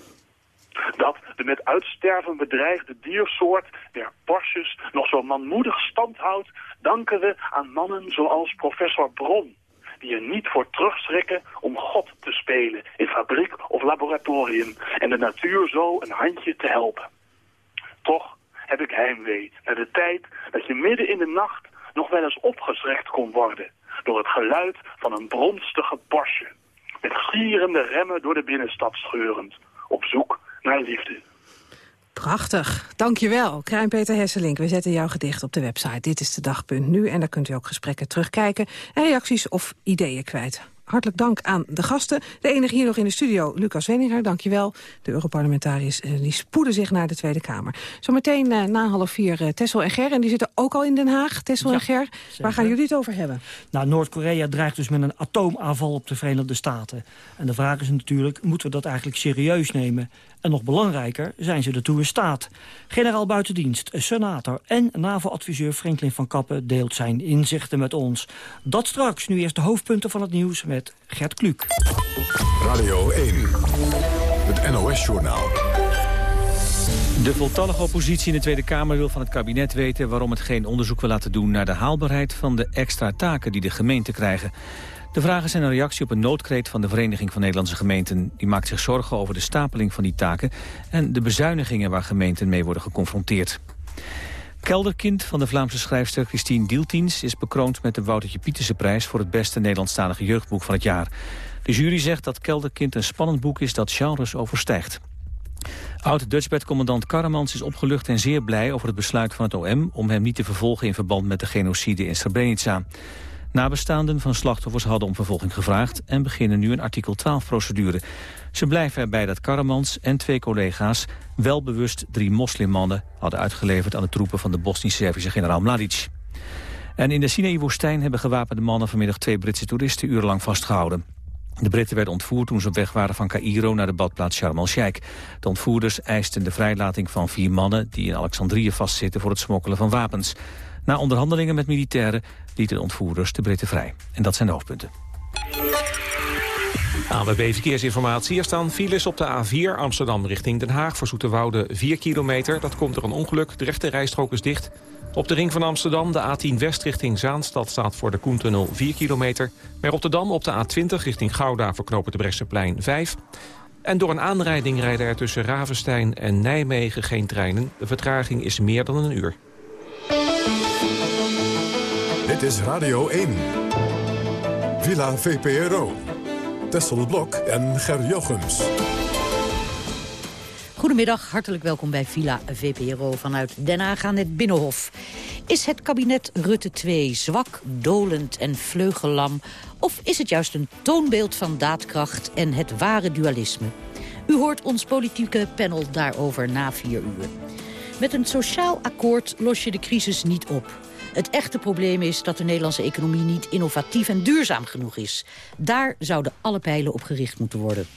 Dat de met uitsterven bedreigde diersoort der Porsches nog zo manmoedig stand houdt, danken we aan mannen zoals professor Bron, die er niet voor terugschrikken om God te spelen in fabriek of laboratorium en de natuur zo een handje te helpen. Toch heb ik heimwee naar de tijd dat je midden in de nacht nog wel eens opgeschrikt kon worden door het geluid van een bronstige Porsche, met gierende remmen door de binnenstad scheurend, op zoek naar liefde. Prachtig, dankjewel. Krijn Peter Hesselink, we zetten jouw gedicht op de website. Dit is de dagpunt nu en daar kunt u ook gesprekken terugkijken... en reacties of ideeën kwijt. Hartelijk dank aan de gasten. De enige hier nog in de studio, Lucas Wenninger, dankjewel. De Europarlementariërs eh, die spoeden zich naar de Tweede Kamer. Zometeen uh, na half vier uh, Tessel en Ger, en die zitten ook al in Den Haag. Tessel ja, en Ger, zeker. waar gaan jullie het over hebben? Nou, Noord-Korea dreigt dus met een atoomaanval op de Verenigde Staten. En de vraag is natuurlijk, moeten we dat eigenlijk serieus nemen? En nog belangrijker, zijn ze ertoe in staat? Generaal Buitendienst, senator en NAVO-adviseur Franklin van Kappen... deelt zijn inzichten met ons. Dat straks, nu eerst de hoofdpunten van het nieuws met Gert Kluk. Radio 1, het NOS-journaal. De voltallige oppositie in de Tweede Kamer wil van het kabinet weten... waarom het geen onderzoek wil laten doen naar de haalbaarheid van de extra taken die de gemeenten krijgen. De vragen zijn een reactie op een noodkreet van de Vereniging van Nederlandse Gemeenten. Die maakt zich zorgen over de stapeling van die taken en de bezuinigingen waar gemeenten mee worden geconfronteerd. Kelderkind van de Vlaamse schrijfster Christine Dieltiens is bekroond met de Woutertje Pieterse prijs voor het beste Nederlandstalige jeugdboek van het jaar. De jury zegt dat Kelderkind een spannend boek is dat genres overstijgt. Oud-Dutchbed-commandant Karamans is opgelucht en zeer blij over het besluit van het OM om hem niet te vervolgen in verband met de genocide in Srebrenica. Nabestaanden van slachtoffers hadden om vervolging gevraagd... en beginnen nu een artikel 12-procedure. Ze blijven erbij dat Karamans en twee collega's... wel bewust drie moslimmannen hadden uitgeleverd... aan de troepen van de Bosnisch-Servische generaal Mladic. En in de Sinaï-woestijn hebben gewapende mannen... vanmiddag twee Britse toeristen urenlang vastgehouden. De Britten werden ontvoerd toen ze op weg waren van Cairo naar de badplaats Sharm el-Sheikh. De ontvoerders eisten de vrijlating van vier mannen die in Alexandrië vastzitten voor het smokkelen van wapens. Na onderhandelingen met militairen lieten de ontvoerders de Britten vrij. En dat zijn de hoofdpunten. ANWB Verkeersinformatie. Er staan files op de A4 Amsterdam richting Den Haag... voor Zoeterwoude 4 kilometer. Dat komt door een ongeluk. De rechte rijstrook is dicht. Op de ring van Amsterdam, de A10 West richting Zaanstad... staat voor de Koentunnel 4 kilometer. Bij Rotterdam op de A20 richting Gouda... verknopen de Bresseplein 5. En door een aanrijding rijden er tussen Ravenstein en Nijmegen geen treinen. De vertraging is meer dan een uur. Dit is Radio 1. Villa VPRO. Tessel Blok en Ger Jochems. Goedemiddag, hartelijk welkom bij Villa VPRO vanuit Den Haag aan het Binnenhof. Is het kabinet Rutte 2 zwak, dolend en vleugellam... of is het juist een toonbeeld van daadkracht en het ware dualisme? U hoort ons politieke panel daarover na vier uur. Met een sociaal akkoord los je de crisis niet op. Het echte probleem is dat de Nederlandse economie niet innovatief en duurzaam genoeg is. Daar zouden alle pijlen op gericht moeten worden.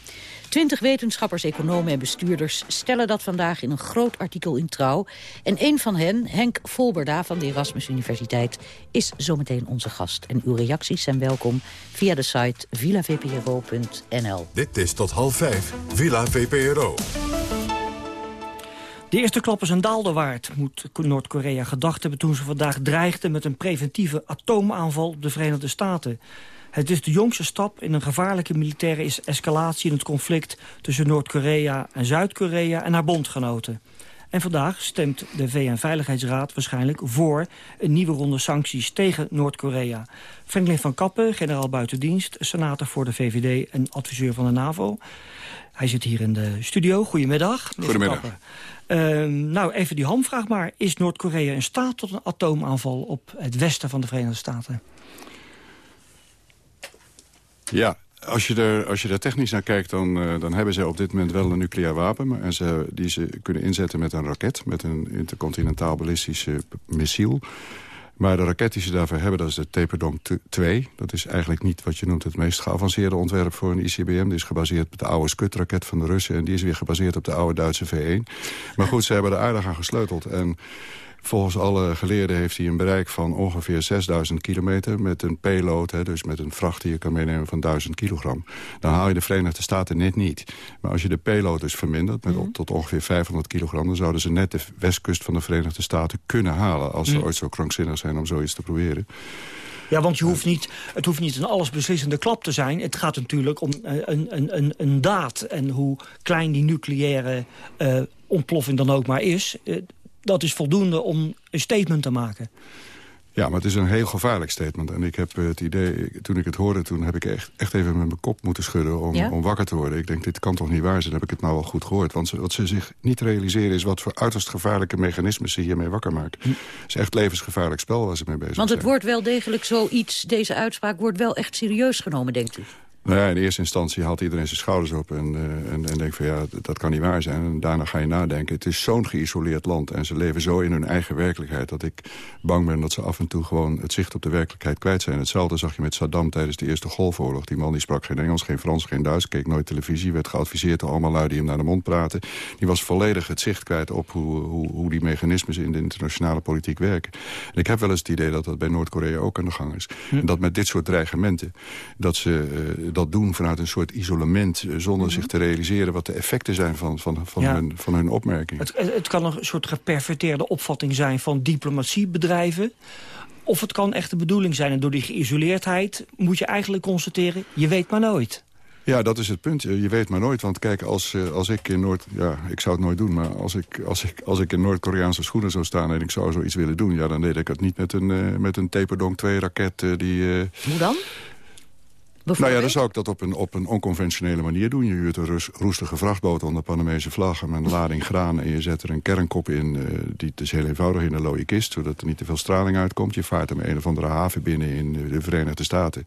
Twintig wetenschappers, economen en bestuurders stellen dat vandaag in een groot artikel in Trouw. En een van hen, Henk Volberda van de Erasmus Universiteit, is zometeen onze gast. En uw reacties zijn welkom via de site villavpro.nl. Dit is tot half vijf, Villa VPRO. De eerste klap is een daalde waard, moet Noord-Korea gedacht hebben... toen ze vandaag dreigden met een preventieve atoomaanval op de Verenigde Staten. Het is de jongste stap in een gevaarlijke militaire escalatie... in het conflict tussen Noord-Korea en Zuid-Korea en haar bondgenoten. En vandaag stemt de VN-veiligheidsraad waarschijnlijk voor... een nieuwe ronde sancties tegen Noord-Korea. Franklin van Kappen, generaal buitendienst, senator voor de VVD... en adviseur van de NAVO. Hij zit hier in de studio. Goedemiddag. Goedemiddag. Uh, nou, even die hamvraag maar. Is Noord-Korea in staat tot een atoomaanval op het westen van de Verenigde Staten? Ja, als je, er, als je daar technisch naar kijkt, dan, uh, dan hebben ze op dit moment wel een nucleair wapen. Maar, en ze, die ze kunnen inzetten met een raket, met een intercontinentaal ballistische missiel. Maar de raket die ze daarvoor hebben, dat is de Taperdong 2. Dat is eigenlijk niet wat je noemt het meest geavanceerde ontwerp voor een ICBM. Die is gebaseerd op de oude Scud-raket van de Russen. En die is weer gebaseerd op de oude Duitse V1. Maar goed, ze hebben er aardig aan gesleuteld. En Volgens alle geleerden heeft hij een bereik van ongeveer 6000 kilometer... met een payload, hè, dus met een vracht die je kan meenemen van 1000 kilogram. Dan haal je de Verenigde Staten net niet. Maar als je de payload dus vermindert met mhm. tot ongeveer 500 kilogram... dan zouden ze net de westkust van de Verenigde Staten kunnen halen... als ze mhm. ooit zo krankzinnig zijn om zoiets te proberen. Ja, want je hoeft niet, het hoeft niet een allesbeslissende klap te zijn. Het gaat natuurlijk om eh, een, een, een, een daad. En hoe klein die nucleaire uh, ontploffing dan ook maar is... Uh, dat is voldoende om een statement te maken. Ja, maar het is een heel gevaarlijk statement. En ik heb het idee, toen ik het hoorde, toen heb ik echt, echt even met mijn kop moeten schudden om, om wakker te worden. Ik denk, dit kan toch niet waar zijn? heb ik het nou wel goed gehoord. Want wat ze zich niet realiseren is wat voor uiterst gevaarlijke mechanismen ze hiermee wakker maken. Hm. Het is echt levensgevaarlijk spel waar ze mee bezig zijn. Want het wordt wel degelijk zoiets, deze uitspraak wordt wel echt serieus genomen, denkt u? Nou ja, in eerste instantie haalt iedereen zijn schouders op en, uh, en, en denkt van ja, dat kan niet waar zijn. En daarna ga je nadenken. Het is zo'n geïsoleerd land en ze leven zo in hun eigen werkelijkheid... dat ik bang ben dat ze af en toe gewoon het zicht op de werkelijkheid kwijt zijn. Hetzelfde zag je met Saddam tijdens de Eerste Golfoorlog. Die man die sprak geen Engels, geen Frans, geen Duits, keek nooit televisie... werd geadviseerd door allemaal lui die hem naar de mond praten. Die was volledig het zicht kwijt op hoe, hoe, hoe die mechanismes in de internationale politiek werken. En ik heb wel eens het idee dat dat bij Noord-Korea ook aan de gang is. Hm. En dat met dit soort dreigementen, dat ze... Uh, dat doen vanuit een soort isolement... Eh, zonder mhm. zich te realiseren wat de effecten zijn van, van, van, hun, van hun opmerking. Het, het kan een soort geperverteerde opvatting zijn van diplomatiebedrijven... Of het kan echt de bedoeling zijn. En door die geïsoleerdheid moet je eigenlijk constateren... je weet maar nooit. Ja, dat is het punt. Je weet maar nooit. Want kijk, als, eh, als ik in Noord... Ja, ik zou het nooit doen. Maar als ik, als ik, als ik in Noord-Koreaanse schoenen zou staan... en ik zou zoiets willen doen... ja, dan deed ik het niet met een, uh, met een Taperdong 2-raket die... Hoe dan? Nou ja, dan zou ik dat op een, op een onconventionele manier doen. Je huurt een roestige vrachtboot onder Panamese vlag... met een lading graan en je zet er een kernkop in. Uh, die is heel eenvoudig in een looie kist... zodat er niet te veel straling uitkomt. Je vaart hem een of andere haven binnen in de Verenigde Staten.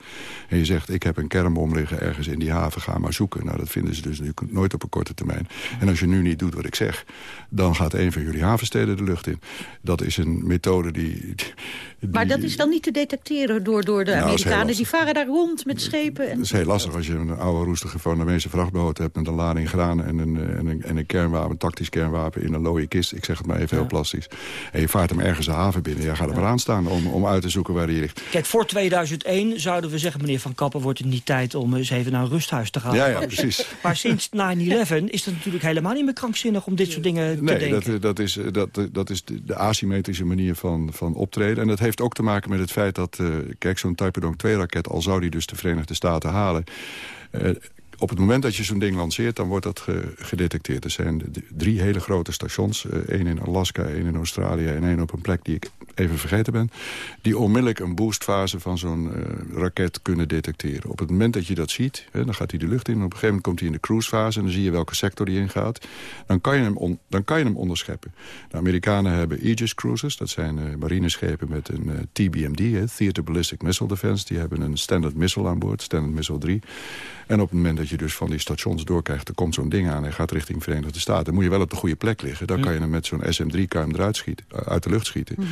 En je zegt, ik heb een kernbom liggen ergens in die haven. Ga maar zoeken. Nou, dat vinden ze dus nooit op een korte termijn. En als je nu niet doet wat ik zeg... dan gaat een van jullie havensteden de lucht in. Dat is een methode die... maar dat is dan niet te detecteren door, door de nou, Amerikanen? Die varen daar rond met schepen het is heel lastig als je een oude roestige Vietnamese vrachtboot hebt... met een lading graan en een, eh, en een, en een kernwapen, een tactisch kernwapen in een looie kist. Ik zeg het maar even heel plastisch. En je vaart hem ergens de haven binnen. Ja, ga er maar aan staan om, om uit te zoeken waar hij ligt. Kijk, voor 2001 zouden we zeggen, meneer Van Kappen... wordt het niet tijd om eens even naar een rusthuis te gaan. Ja, ja, precies. [laughs] maar sinds 9-11 is het natuurlijk helemaal niet meer krankzinnig... om dit soort dingen te denken. Nee, dat, dat, is, dat, dat is de, asymmetrische manier van, van optreden. En dat heeft ook te maken met het feit dat... Uh, kijk, zo'n Taipei 2-raket, al zou die dus de Verenigde Staten halen... Op het moment dat je zo'n ding lanceert, dan wordt dat gedetecteerd. Er zijn drie hele grote stations. Uh, één in Alaska, één in Australië en één op een plek die ik even vergeten ben. Die onmiddellijk een boostfase van zo'n uh, raket kunnen detecteren. Op het moment dat je dat ziet, hè, dan gaat hij de lucht in. Op een gegeven moment komt hij in de cruisefase en dan zie je welke sector die ingaat. Dan kan je hem, dan kan je hem onderscheppen. De Amerikanen hebben Aegis cruisers. Dat zijn uh, marineschepen met een TBMD, hè, Theater Ballistic Missile Defense. Die hebben een Standard Missile aan boord, Standard Missile 3. En op het moment dat je dus van die stations doorkrijgt... er komt zo'n ding aan en gaat richting Verenigde Staten... dan moet je wel op de goede plek liggen. Dan kan je hem met zo'n SM-3 kan eruit schieten, eh, uit de lucht schieten. Mhm.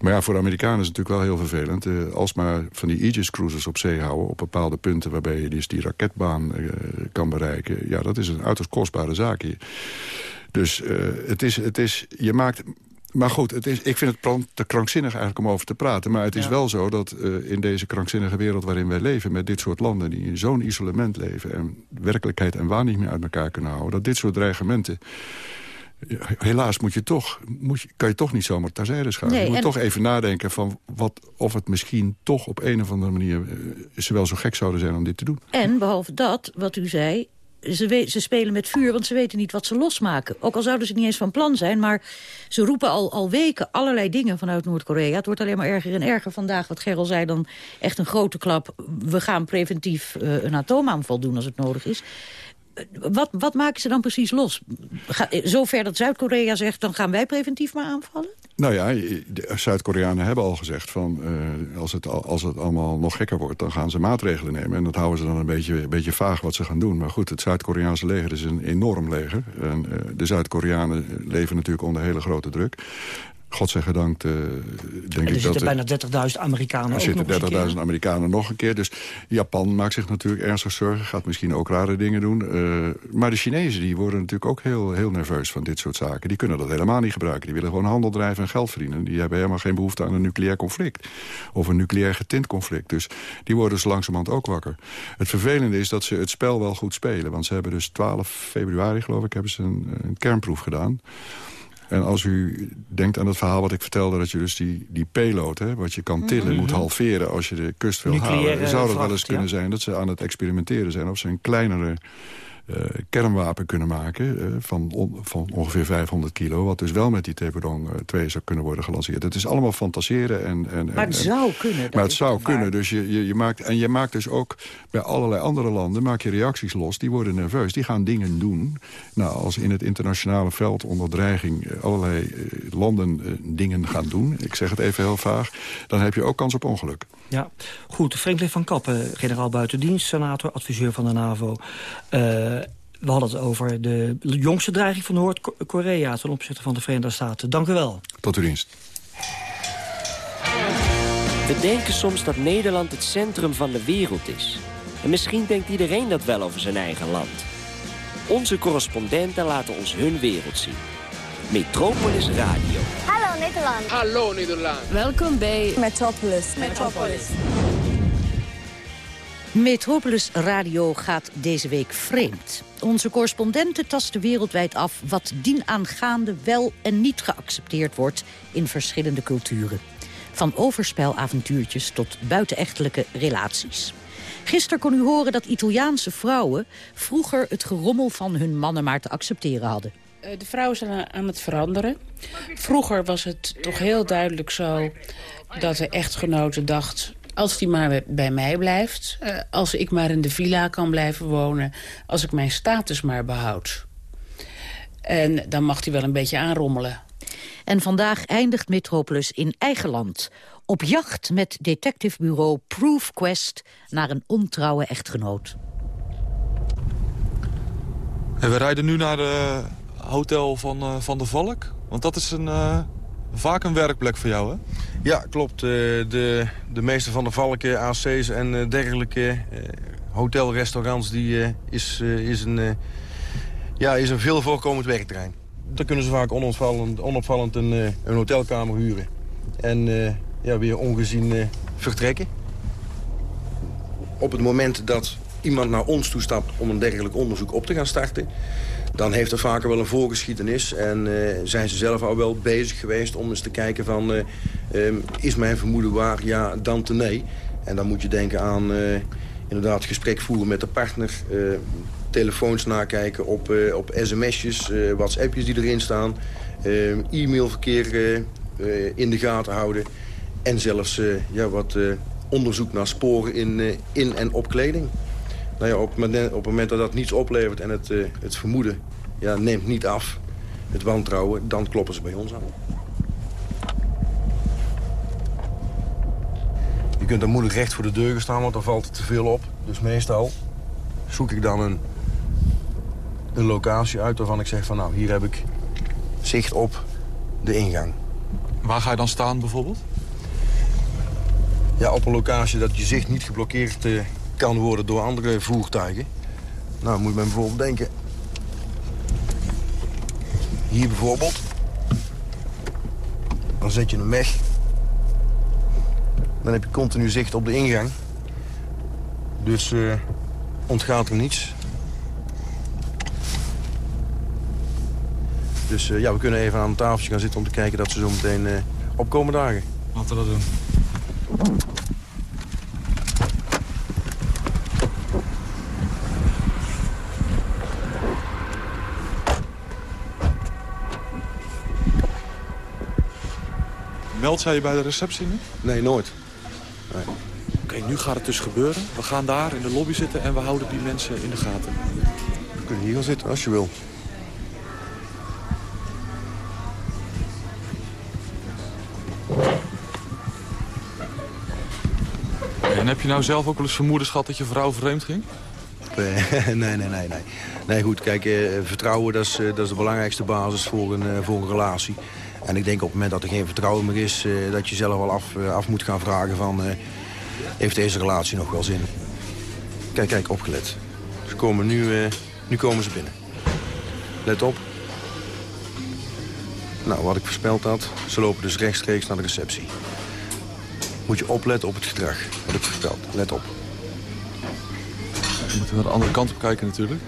Maar ja, voor de Amerikanen is het natuurlijk wel heel vervelend. Uh, als maar van die Aegis cruisers op zee houden... op bepaalde punten waarbij je dus die raketbaan uh, kan bereiken... ja, dat is een uiterst kostbare zaak hier. Dus uh, het is, het is, je maakt maar goed, het is, ik vind het te krankzinnig eigenlijk om over te praten. Maar het is wel zo dat uh, in deze krankzinnige wereld waarin wij leven... met dit soort landen die in zo'n isolement leven... en werkelijkheid en waar niet meer uit elkaar kunnen houden... dat dit soort dreigementen... Helaas moet je toch, moet je, kan je toch niet zomaar terzijde schuiven. je moet toch even nadenken van wat, of het misschien toch op een of andere manier... Uh, ze wel zo gek zouden zijn om dit te doen. En behalve dat, wat u zei, ze, ze, spelen met vuur, want ze weten niet wat ze losmaken. Ook al zouden ze niet eens van plan zijn, maar ze roepen al, al weken allerlei dingen vanuit Noord-Korea. Het wordt alleen maar erger en erger vandaag. Wat Gerel zei, dan echt een grote klap. We gaan preventief uh, een atoomaanval doen als het nodig is. Eh, wat, wat maken ze dan precies los? Zover dat Zuid-Korea zegt, dan gaan wij preventief maar aanvallen? Nou ja, Zuid-Koreanen hebben al gezegd... van uh, als, het, als het allemaal nog gekker wordt, dan gaan ze maatregelen nemen. En dat houden ze dan een beetje, een beetje vaag wat ze gaan doen. Maar goed, het Zuid-Koreaanse leger is een enorm leger. En uh, de Zuid-Koreanen leven natuurlijk onder hele grote druk. Godzijdank uh, denk en er ik dat... Er zitten bijna 30.000 Amerikanen Er zitten 30.000 Amerikanen nog een keer. Dus Japan maakt zich natuurlijk ernstig zorgen. Gaat misschien ook rare dingen doen. Uh, maar de Chinezen die worden natuurlijk ook heel, heel nerveus van dit soort zaken. Die kunnen dat helemaal niet gebruiken. Die willen gewoon handel drijven en geld verdienen. Die hebben helemaal geen behoefte aan een nucleair conflict. Of een nucleair getint conflict. Dus die worden zo langzamerhand ook wakker. Het vervelende is dat ze het spel wel goed spelen. Want ze hebben dus 12 februari, geloof ik, hebben ze een, een kernproef gedaan. En als u denkt aan het verhaal wat ik vertelde... dat je dus die, die payload, hè, wat je kan tillen, Mhm. moet halveren als je de kust wil Nucleaire halen... zou het wel eens kunnen ja. zijn dat ze aan het experimenteren zijn... of ze een kleinere kernwapen kunnen maken eh, van, on- van ongeveer 500 kilo... wat dus wel met die Teperdong 2 zou kunnen worden gelanceerd. Het is allemaal fantaseren. En, en, Maar het en- zou kunnen. maar het zou waar. kunnen. Dus je, je, je maakt, en je maakt dus ook bij allerlei andere landen maak je reacties los. Die worden nerveus. Die gaan dingen doen. Nou, als in het internationale veld onder dreiging eh, allerlei eh, landen eh, dingen gaan doen. Ik zeg het even heel vaag. Dan heb je ook kans op ongeluk. Ja, goed. Franklin van Kappen, generaal buitendienst, senator, adviseur van de NAVO. Eh, we hadden het over de jongste dreiging van Noord-Korea... ten opzichte van de Verenigde Staten. Dank u wel. Tot uw dienst. We denken soms dat Nederland het centrum van de wereld is. En misschien denkt iedereen dat wel over zijn eigen land. Onze correspondenten laten ons hun wereld zien. Metropolis Radio. Hallo Nederland. Hallo Nederland. Welkom bij Metropolis. Metropolis. Metropolis Radio gaat deze week vreemd. Onze correspondenten tasten wereldwijd af wat dienaangaande wel en niet geaccepteerd wordt in verschillende culturen. Van overspelavontuurtjes tot buitenechtelijke relaties. Gisteren kon u horen dat Italiaanse vrouwen vroeger het gerommel van hun mannen maar te accepteren hadden. Eh, De vrouwen zijn aan het veranderen. Vroeger was het toch heel duidelijk zo dat de echtgenote dacht... als die maar bij mij blijft, eh, als ik maar in de villa kan blijven wonen... als ik mijn status maar behoud. En dan mag hij wel een beetje aanrommelen. En vandaag eindigt Metropolis in eigen land. Op jacht met detectivebureau Proof Quest naar een ontrouwe echtgenoot. En we rijden nu naar de hotel van, eh, van de Valk. Want dat is een, eh, vaak een werkplek voor jou, hè? Ja, klopt. Eh, de, de meeste van de valken, AC's en eh, dergelijke eh, hotelrestaurants... die eh, is, eh, is, een, eh, ja, is een veel voorkomend werkterrein. Daar kunnen ze vaak onopvallend, onopvallend een, eh, een hotelkamer huren. En eh, ja, weer ongezien eh, vertrekken. Op het moment dat iemand naar ons toestapt om een dergelijk onderzoek op te gaan starten... dan heeft er vaker wel een voorgeschiedenis. En eh, zijn ze zelf al wel bezig geweest om eens te kijken van... eh, ehm, is mijn vermoeden waar, ja, dan te nee. En dan moet je denken aan eh, inderdaad gesprek voeren met de partner... eh, telefoons nakijken op, eh, op sms'jes, whatsappjes die erin staan... eh, e-mailverkeer in de gaten houden... en zelfs ja, wat onderzoek naar sporen in, in en op kleding. Nou ja, op, op het moment dat dat niets oplevert en het, het vermoeden ja, neemt niet af... het wantrouwen, dan kloppen ze bij ons aan. Je kunt dan moeilijk recht voor de deur gaan staan, want dan valt het te veel op. Dus meestal zoek ik dan een, een locatie uit waarvan ik zeg van... nou, hier heb ik zicht op de ingang. Waar ga je dan staan bijvoorbeeld? Ja, op een locatie dat je zicht niet geblokkeerd eh, kan worden door andere voertuigen. Nou, moet je men bijvoorbeeld denken... Hier bijvoorbeeld. Dan zet je hem weg. Dan heb je continu zicht op de ingang. Dus eh, ontgaat er niets. Dus eh, ja, we kunnen even aan een tafeltje gaan zitten om te kijken dat ze zo meteen eh, opkomen dagen. Laten we dat doen. Meld zij je bij de receptie nu? Nee, nooit nu gaat het dus gebeuren. We gaan daar in de lobby zitten en we houden die mensen in de gaten. We kunnen hier gaan zitten als je wil. En heb je nou zelf ook wel eens vermoeden, gehad dat je vrouw vreemd ging? [laughs] nee, nee, nee, nee. Nee, goed, kijk, eh, vertrouwen dat is, eh, dat is de belangrijkste basis voor een, eh, voor een relatie. En ik denk op het moment dat er geen vertrouwen meer is... Dat je zelf wel af, af moet gaan vragen van heeft deze relatie nog wel zin? Kijk, kijk, opgelet. Ze komen nu, nu komen ze binnen. Let op. Nou, wat ik voorspeld had, ze lopen dus rechtstreeks naar de receptie. Moet je opletten op het gedrag, wat ik voorspeld. Let op. We moeten naar de andere kant op kijken natuurlijk.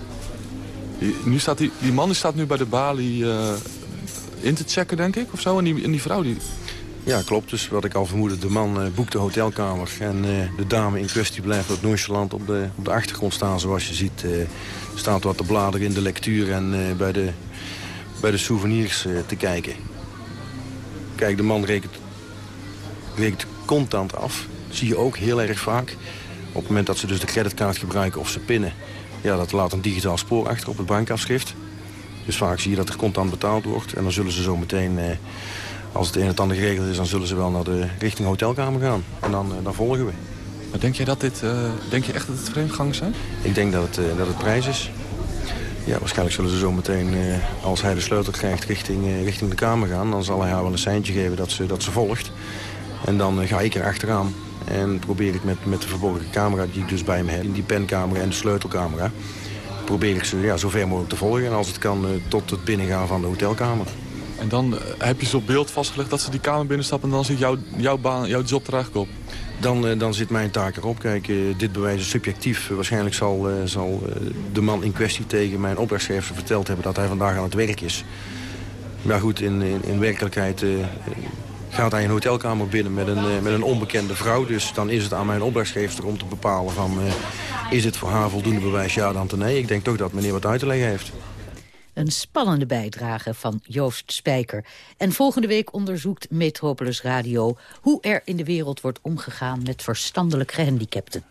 Nu staat die, die man die staat nu bij de balie uh, in te checken, denk ik, of zo. En die, en die vrouw die... Ja, klopt. Dus wat ik al vermoedde, de man uh, boekt de hotelkamer. En uh, de dame in kwestie blijft wat nonchalant op de, op de achtergrond staan. Zoals je ziet, uh, staat wat te bladeren in de lectuur en bij, de, bij de souvenirs te kijken. Kijk, de man rekent, rekent contant af. Zie je ook heel erg vaak. Op het moment dat ze dus de creditkaart gebruiken of ze pinnen... ja, dat laat een digitaal spoor achter op het bankafschrift. Dus vaak zie je dat er contant betaald wordt. En dan zullen ze zo meteen als het een en ander geregeld is, dan zullen ze wel naar de richting hotelkamer gaan. En dan, dan volgen we. Maar denk je, dat dit, uh, denk je echt dat het vreemdgang zijn? Ik denk dat het, uh, dat het prijs is. Ja, waarschijnlijk zullen ze zo meteen, uh, als hij de sleutel krijgt, richting, richting de kamer gaan. Dan zal hij haar wel een seintje geven dat ze, dat ze volgt. En dan ga ik er achteraan. En probeer ik met, met de verborgen camera die ik dus bij me heb... die pencamera en de sleutelcamera... probeer ik ze ja, zo ver mogelijk te volgen. En als het kan, tot het binnengaan van de hotelkamer. En dan uh, heb je ze op beeld vastgelegd dat ze die kamer binnenstappen... en dan zit jouw, jouw, baan, jouw job er op? Dan, uh, dan zit mijn taak erop. Kijk, uh, dit bewijs is subjectief. waarschijnlijk zal, zal de man in kwestie tegen mijn opdrachtgever verteld hebben... dat hij vandaag aan het werk is. Maar goed, in, in, in werkelijkheid gaat hij een hotelkamer binnen met een, met een onbekende vrouw. Dus dan is het aan mijn opdrachtgever om te bepalen van... is dit voor haar voldoende bewijs, ja dan te nee. Ik denk toch dat meneer wat uit te leggen heeft. Een spannende bijdrage van Joost Spijker. En volgende week onderzoekt Metropolis Radio... hoe er in de wereld wordt omgegaan met verstandelijk gehandicapten.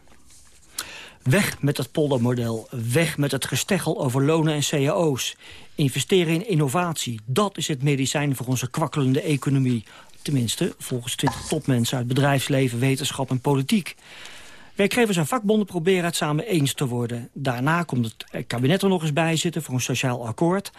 Weg met het poldermodel. Weg met het gesteggel over lonen en cao's. Investeren in innovatie. Dat is het medicijn voor onze kwakkelende economie. Tenminste, volgens 20 topmensen uit bedrijfsleven, wetenschap en politiek. Werkgevers en vakbonden proberen het samen eens te worden. Daarna komt het kabinet er nog eens bij zitten voor een sociaal akkoord.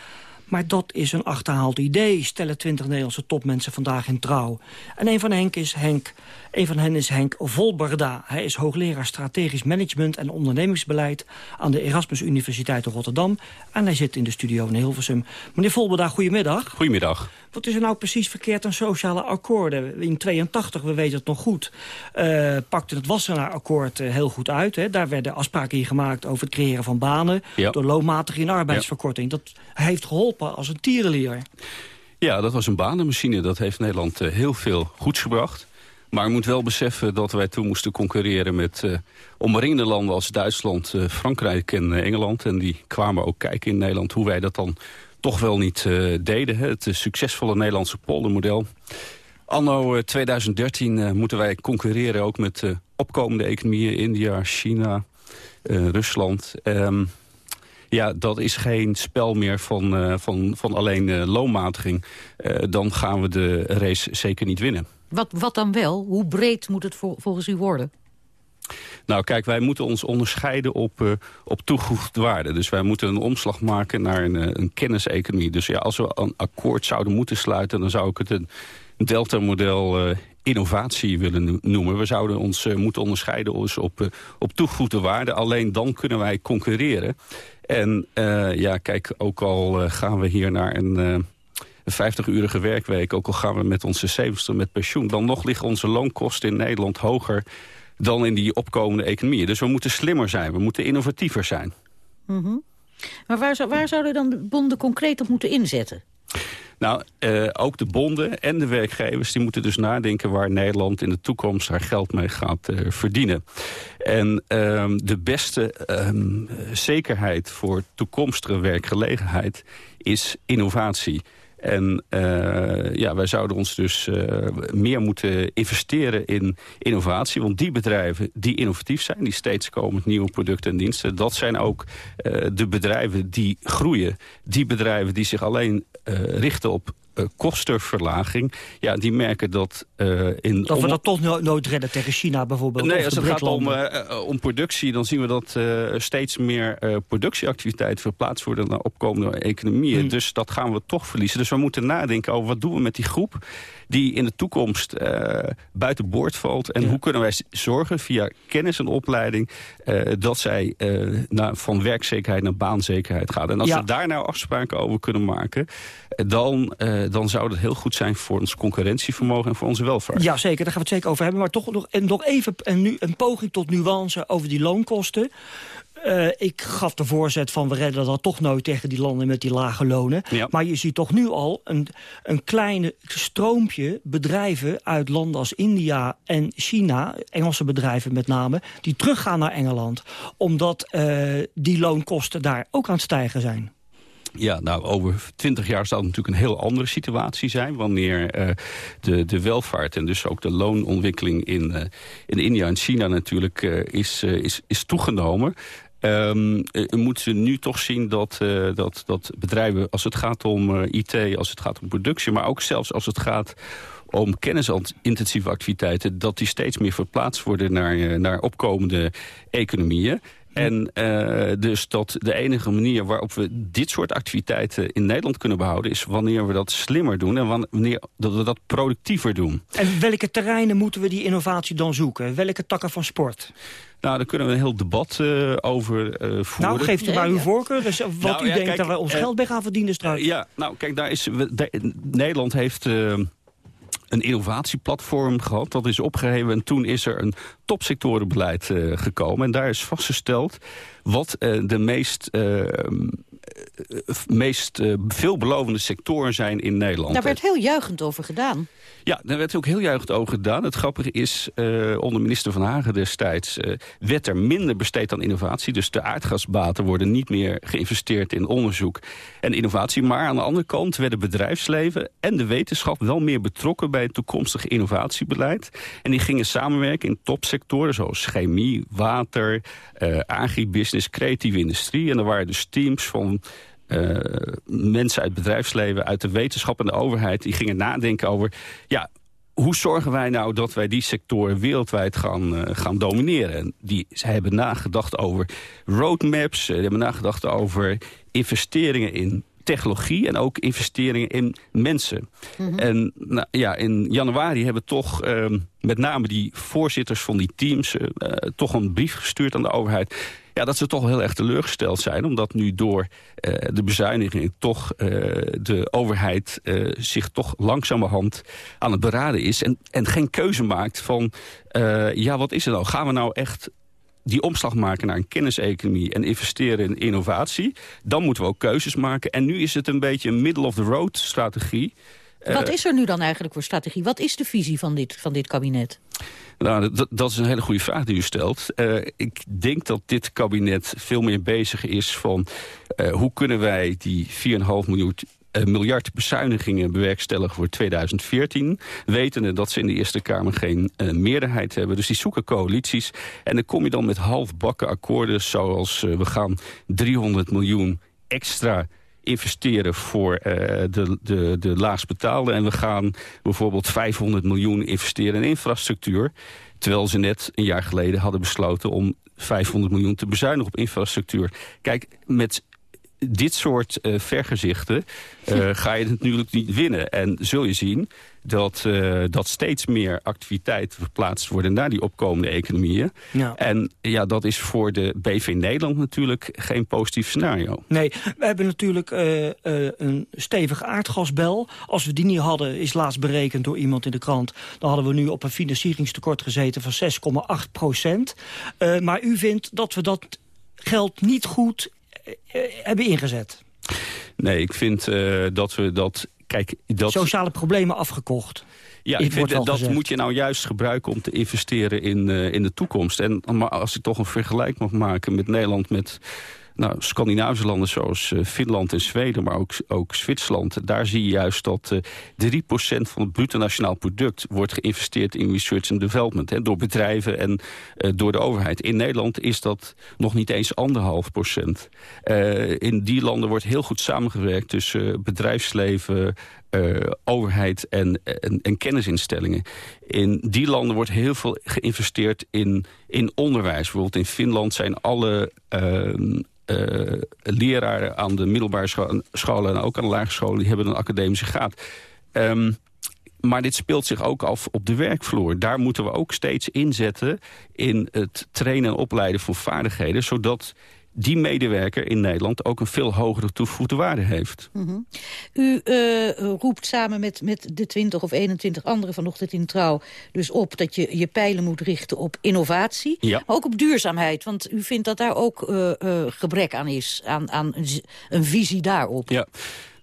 Maar dat is een achterhaald idee, stellen twintig Nederlandse topmensen vandaag in Trouw. En een van, Henk is Henk, een van hen is Henk Volberda. Hij is hoogleraar strategisch management en ondernemingsbeleid... aan de Erasmus Universiteit in Rotterdam. En hij zit in de studio in Hilversum. Meneer Volberda, goedemiddag. Goedemiddag. Wat is er nou precies verkeerd aan sociale akkoorden? In 82, we weten het nog goed, uh, pakte het Wassenaar-akkoord uh, heel goed uit. Hè? Daar werden afspraken in gemaakt over het creëren van banen... Ja. door loonmatige in arbeidsverkorting. Ja. Dat heeft geholpen als een tierenlier. Ja, dat was een banenmachine. Dat heeft Nederland uh, heel veel goeds gebracht. Maar je moet wel beseffen dat wij toen moesten concurreren met uh, omringende landen als Duitsland, Frankrijk en Engeland. En die kwamen ook kijken in Nederland hoe wij dat dan toch wel niet deden. Hè. Het succesvolle Nederlandse poldermodel. Anno 2013 moeten wij concurreren ook met opkomende economieën. India, China, Rusland. Um, ja, dat is geen spel meer van, van, van alleen loonmatiging. dan gaan we de race zeker niet winnen. Wat, wat dan wel? Hoe breed moet het volgens u worden? Nou, kijk, wij moeten ons onderscheiden op, uh, op toegevoegde waarde. Dus wij moeten een omslag maken naar een, uh, een kenniseconomie. Dus ja, als we een akkoord zouden moeten sluiten... dan zou ik het een Delta-model uh, innovatie willen noemen. We zouden ons moeten onderscheiden op, op toegevoegde waarde. Alleen dan kunnen wij concurreren. En ja, kijk, ook al gaan we hier naar een een 50-urige werkweek... ook al gaan we met onze 70 met pensioen... dan nog liggen onze loonkosten in Nederland hoger dan in die opkomende economieën. Dus we moeten slimmer zijn, we moeten innovatiever zijn. -hmm. Maar waar, zou, waar zouden dan de bonden concreet op moeten inzetten? Nou, eh, ook de bonden en de werkgevers die moeten dus nadenken... waar Nederland in de toekomst haar geld mee gaat uh, verdienen. En uh, de beste ehm, zekerheid voor toekomstige werkgelegenheid is innovatie. En uh, ja, wij zouden ons dus uh, meer moeten investeren in innovatie. Want die bedrijven die innovatief zijn, die steeds komen met nieuwe producten en diensten... dat zijn ook uh, de bedrijven die groeien. Die bedrijven die zich alleen richten op kostenverlaging... ja, die merken dat in... Dat we dat toch nooit redden tegen China bijvoorbeeld? Nee, als het gaat om, om productie, dan zien we dat steeds meer productieactiviteiten verplaatst worden naar opkomende economieën. Hmm. Dus dat gaan we toch verliezen. Dus we moeten nadenken over wat doen we met die groep die in de toekomst uh, buiten boord valt. En hoe kunnen wij zorgen via kennis en opleiding... Uh, dat zij uh, naar, van werkzekerheid naar baanzekerheid gaat. En als we daar nou afspraken over kunnen maken... dan, dan zou dat heel goed zijn voor ons concurrentievermogen en voor onze welvaart. Ja, zeker. Daar gaan we het zeker over hebben. Maar toch nog, en nog even en nu, een poging tot nuance over die loonkosten. Uh, ik gaf de voorzet van we redden dat toch nooit tegen die landen met die lage lonen. Ja. Maar je ziet toch nu al een, een kleine stroompje bedrijven uit landen als India en China, Engelse bedrijven met name, die teruggaan naar Engeland. Omdat uh, die loonkosten daar ook aan het stijgen zijn. Ja, nou, over twintig jaar zal het natuurlijk een heel andere situatie zijn... wanneer uh, de, de welvaart en dus ook de loonontwikkeling in, uh, in India en China natuurlijk uh, is, is, is toegenomen. Um, moeten ze nu toch zien dat, uh, dat, dat bedrijven, als het gaat om uh, IT, als het gaat om productie... maar ook zelfs als het gaat om kennisintensieve activiteiten... dat die steeds meer verplaatst worden naar, uh, naar opkomende economieën. En uh, dus dat de enige manier waarop we dit soort activiteiten in Nederland kunnen behouden... is wanneer we dat slimmer doen en wanneer dat we dat productiever doen. En welke terreinen moeten we die innovatie dan zoeken? Welke takken van sport? Nou, daar kunnen we een heel debat uh, over uh, voeren. Nou, geeft u maar uw voorkeur. Dus wat nou, u ja, denkt kijk, dat we ons geld bij gaan verdienen straks. ja, nou, kijk, daar is, de, Nederland heeft een innovatieplatform gehad. Dat is opgeheven en toen is er een topsectorenbeleid uh, gekomen. En daar is vastgesteld wat uh, de meest... Uh, meest veelbelovende sectoren zijn in Nederland. Daar werd heel juichend over gedaan. Ja, daar werd ook heel juichend over gedaan. Het grappige is, uh, onder minister Van Hagen destijds... Uh, werd er minder besteed aan innovatie. Dus de aardgasbaten worden niet meer geïnvesteerd in onderzoek en innovatie. Maar aan de andere kant werden bedrijfsleven en de wetenschap... wel meer betrokken bij het toekomstig innovatiebeleid. En die gingen samenwerken in topsectoren zoals chemie, water... Uh, agribusiness, creatieve industrie. En er waren dus teams van uh, mensen uit het bedrijfsleven, uit de wetenschap en de overheid... die gingen nadenken over... ja, hoe zorgen wij nou dat wij die sectoren wereldwijd gaan, uh, gaan domineren? En die, zij hebben nagedacht over roadmaps, ze hebben nagedacht over investeringen in technologie en ook investeringen in mensen. Mm -hmm. En nou, ja, in januari hebben toch uh, met name die voorzitters van die teams... Toch een brief gestuurd aan de overheid ja, dat ze toch heel erg teleurgesteld zijn. Omdat nu door uh, de bezuiniging toch uh, de overheid uh, zich toch langzamerhand aan het beraden is. En, en geen keuze maakt van, ja, wat is er nou? Gaan we nou echt die omslag maken naar een kenniseconomie en investeren in innovatie, dan moeten we ook keuzes maken. En nu is het een beetje een middle-of-the-road strategie. Wat is er nu dan eigenlijk voor strategie? Wat is de visie van dit, van dit kabinet? Nou, dat, is een hele goede vraag die u stelt. Uh, ik denk dat dit kabinet veel meer bezig is van... Uh, hoe kunnen wij die 4,5 miljard, uh, miljard bezuinigingen bewerkstelligen voor 2014. Wetende dat ze in de Eerste Kamer geen meerderheid hebben. Dus die zoeken coalities. En dan kom je dan met halfbakken akkoorden zoals we gaan 300 miljoen extra investeren voor uh, de, de, de laagst betaalde. En we gaan bijvoorbeeld 500 miljoen investeren in infrastructuur. Terwijl ze net een jaar geleden hadden besloten om 500 miljoen te bezuinigen op infrastructuur. Kijk, met dit soort uh, vergezichten uh, [laughs] ga je het natuurlijk niet winnen. En zul je zien dat, uh, dat steeds meer activiteiten verplaatst worden naar die opkomende economieën. Ja. En ja, dat is voor de BV Nederland natuurlijk geen positief scenario. Nee, we hebben natuurlijk uh, uh, een stevige aardgasbel. Als we die niet hadden, is laatst berekend door iemand in de krant... dan hadden we nu op een financieringstekort gezeten van 6,8 procent. maar u vindt dat we dat geld niet goed hebben ingezet? Nee, ik vind dat we dat kijk, dat... Sociale problemen afgekocht. Ja, ik vind, dat moet je nou juist gebruiken om te investeren in, uh, in de toekomst. En maar als ik toch een vergelijk mag maken met Nederland... met nou, Scandinavische landen zoals Finland en Zweden, maar ook, ook Zwitserland... daar zie je juist dat 3% van het bruto nationaal product wordt geïnvesteerd in research and development. Hè, door bedrijven en door de overheid. In Nederland is dat nog niet eens anderhalf procent. in die landen wordt heel goed samengewerkt tussen bedrijfsleven, uh, overheid en, en, en, kennisinstellingen. In die landen wordt heel veel geïnvesteerd in, in onderwijs. Bijvoorbeeld in Finland zijn alle uh, leraren aan de middelbare scholen... en ook aan de lagere scholen, die hebben een academische graad. Um, maar dit speelt zich ook af op de werkvloer. Daar moeten we ook steeds inzetten in het trainen en opleiden van vaardigheden... zodat die medewerker in Nederland ook een veel hogere toegevoegde waarde heeft. Mhm. U uh, roept samen met, met de 20 of 21 anderen vanochtend in Trouw dus op dat je je pijlen moet richten op innovatie, ja. maar ook op duurzaamheid. Want u vindt dat daar ook uh, uh, gebrek aan is, aan, aan een, een visie daarop. Ja.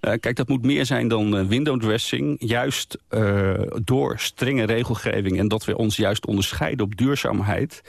Uh, kijk, dat moet meer zijn dan uh, window dressing. Juist uh, door strenge regelgeving en dat we ons juist onderscheiden op duurzaamheid...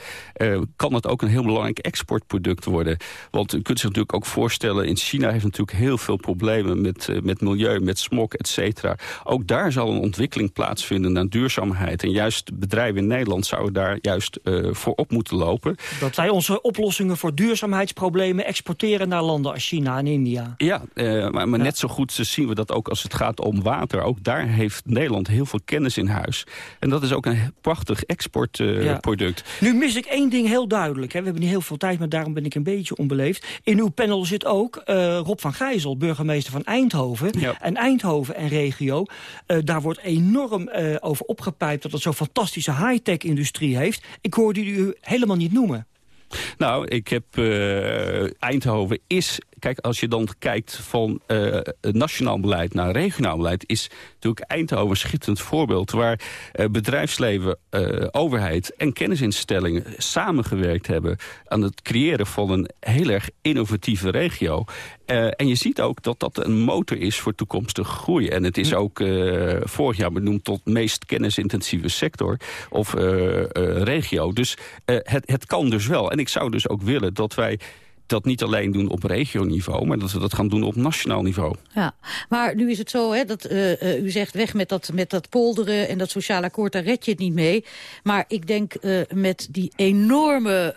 kan het ook een heel belangrijk exportproduct worden. Want u kunt zich natuurlijk ook voorstellen... in China heeft natuurlijk heel veel problemen met, met milieu, met smog, et cetera. Ook daar zal een ontwikkeling plaatsvinden naar duurzaamheid. En juist bedrijven in Nederland zouden daar juist voor op moeten lopen. Dat wij onze oplossingen voor duurzaamheidsproblemen exporteren naar landen als China en India. Ja, maar, maar ja. net zo goed zien we dat ook als het gaat om water. Ook daar heeft Nederland heel veel kennis in huis. En dat is ook een prachtig exportproduct. Ja. Nu mis ik één ding heel duidelijk. Hè. We hebben niet heel veel tijd, maar daarom ben ik een beetje onbeleefd. In uw panel zit ook uh, Rob van Gijzel, burgemeester van Eindhoven. Ja. En Eindhoven en regio, uh, daar wordt enorm over opgepijpt... dat het zo'n fantastische high-tech industrie heeft. Ik hoorde u helemaal niet noemen. Nou, ik heb uh, Eindhoven is kijk, als je dan kijkt van uh, nationaal beleid naar regionaal beleid... is natuurlijk Eindhoven een schitterend voorbeeld... waar uh, bedrijfsleven, uh, overheid en kennisinstellingen samengewerkt hebben... aan het creëren van een heel erg innovatieve regio. en je ziet ook dat dat een motor is voor toekomstige groei. En het is ook vorig jaar benoemd tot meest kennisintensieve sector of regio. Dus het, het kan dus wel. En ik zou dus ook willen dat wij dat niet alleen doen op regioniveau... maar dat we dat gaan doen op nationaal niveau. Ja, maar nu is het zo hè, dat uh, uh, u zegt weg met dat, met dat polderen... en dat sociaal akkoord, daar red je het niet mee. Maar ik denk uh, met die enorme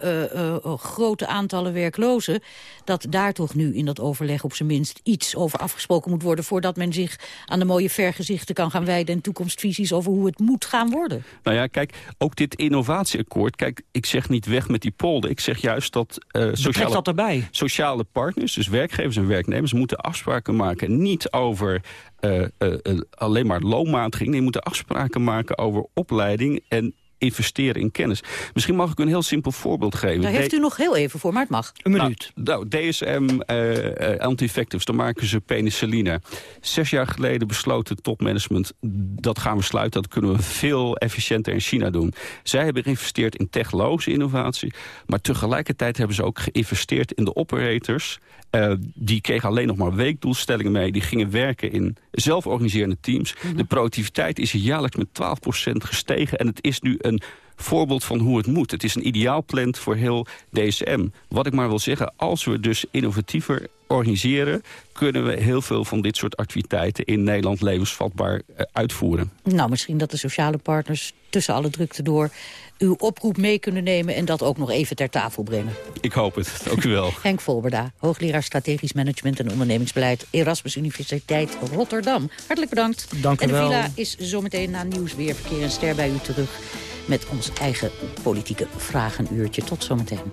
grote aantallen werklozen... dat daar toch nu in dat overleg op zijn minst iets over afgesproken moet worden... voordat men zich aan de mooie vergezichten kan gaan wijden... en toekomstvisies over hoe het moet gaan worden. Nou ja, kijk, ook dit innovatieakkoord... kijk, ik zeg niet weg met die polder. Ik zeg juist dat sociale... Sociale partners, dus werkgevers en werknemers... moeten afspraken maken niet over uh, uh, alleen maar loonmatiging. Nee, moeten afspraken maken over opleiding en investeren in kennis. Misschien mag ik u een heel simpel voorbeeld geven. Daar heeft u nog heel even voor, maar het mag. Een minuut. Nou, nou DSM, uh, anti-infectives, dan maken ze penicilline. Zes jaar geleden besloot het topmanagement... dat gaan we sluiten, dat kunnen we veel efficiënter in China doen. Zij hebben geïnvesteerd in technologische innovatie... maar tegelijkertijd hebben ze ook geïnvesteerd in de operators... Uh, die kregen alleen nog maar weekdoelstellingen mee. Die gingen werken in zelforganiserende teams. Mm -hmm. De productiviteit is jaarlijks met 12% gestegen. En het is nu een voorbeeld van hoe het moet. Het is een ideaal plan voor heel DSM. Wat ik maar wil zeggen, als we dus innovatiever organiseren... kunnen we heel veel van dit soort activiteiten in Nederland levensvatbaar uh, uitvoeren. Nou, misschien dat de sociale partners tussen alle drukte door uw oproep mee kunnen nemen... en dat ook nog even ter tafel brengen. Ik hoop het. [laughs] Dank u wel. Henk Volberda, hoogleraar strategisch management en ondernemingsbeleid... Erasmus Universiteit Rotterdam. Hartelijk bedankt. Dank u en de wel. villa is zometeen na nieuws weer verkeer en ster bij u terug... met ons eigen politieke vragenuurtje. Tot zometeen.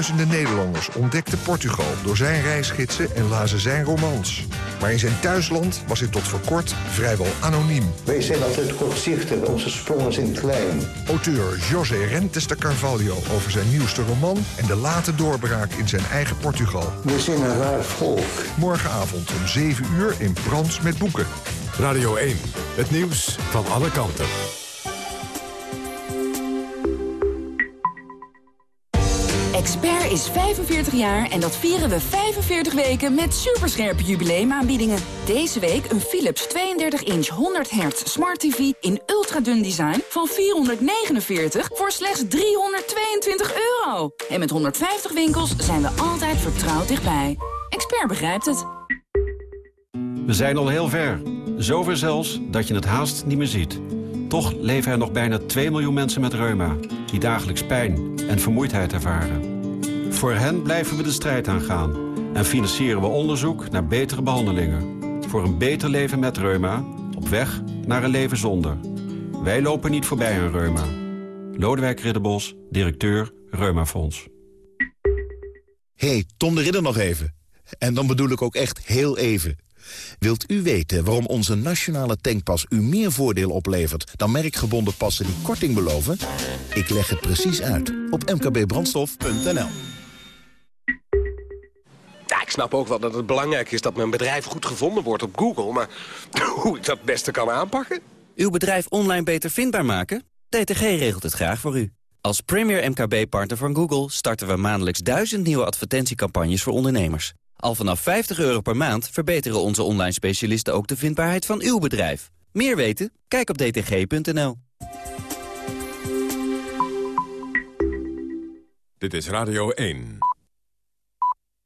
Tienduizenden Nederlanders ontdekten Portugal door zijn reisgidsen en lazen zijn romans. Maar in zijn thuisland was hij tot voor kort vrijwel anoniem. Wij zijn altijd kortzichtig, onze sprongen zijn klein. Auteur José Rentes de Carvalho over zijn nieuwste roman... en de late doorbraak in zijn eigen Portugal. We zijn een raar volk. Morgenavond om 7 uur in Brands met Boeken. Radio 1, het nieuws van alle kanten. Expert is 45 jaar en dat vieren we 45 weken met superscherpe jubileumaanbiedingen. Deze week een Philips 32-inch 100 Hz Smart TV in ultradun design van 449 voor slechts 322 euro. En met 150 winkels zijn we altijd vertrouwd dichtbij. Expert begrijpt het. We zijn al heel ver. Zover zelfs dat je het haast niet meer ziet. Toch leven er nog bijna 2 miljoen mensen met reuma... die dagelijks pijn en vermoeidheid ervaren. Voor hen blijven we de strijd aangaan... en financieren we onderzoek naar betere behandelingen. Voor een beter leven met reuma, op weg naar een leven zonder. Wij lopen niet voorbij aan reuma. Lodewijk Ridderbos, directeur Reumafonds. Hey, Tom de Ridder nog even. En dan bedoel ik ook echt heel even. Wilt u weten waarom onze nationale tankpas u meer voordeel oplevert... dan merkgebonden passen die korting beloven? Ik leg het precies uit op mkbbrandstof.nl. Ja, ik snap ook wel dat het belangrijk is dat mijn bedrijf goed gevonden wordt op Google... maar [laughs] hoe ik dat het beste kan aanpakken? Uw bedrijf online beter vindbaar maken? DTG regelt het graag voor u. Als premier MKB-partner van Google starten we maandelijks duizend nieuwe advertentiecampagnes voor ondernemers. Al vanaf 50 euro per maand verbeteren onze online specialisten ook de vindbaarheid van uw bedrijf. Meer weten? Kijk op dtg.nl. Dit is Radio 1.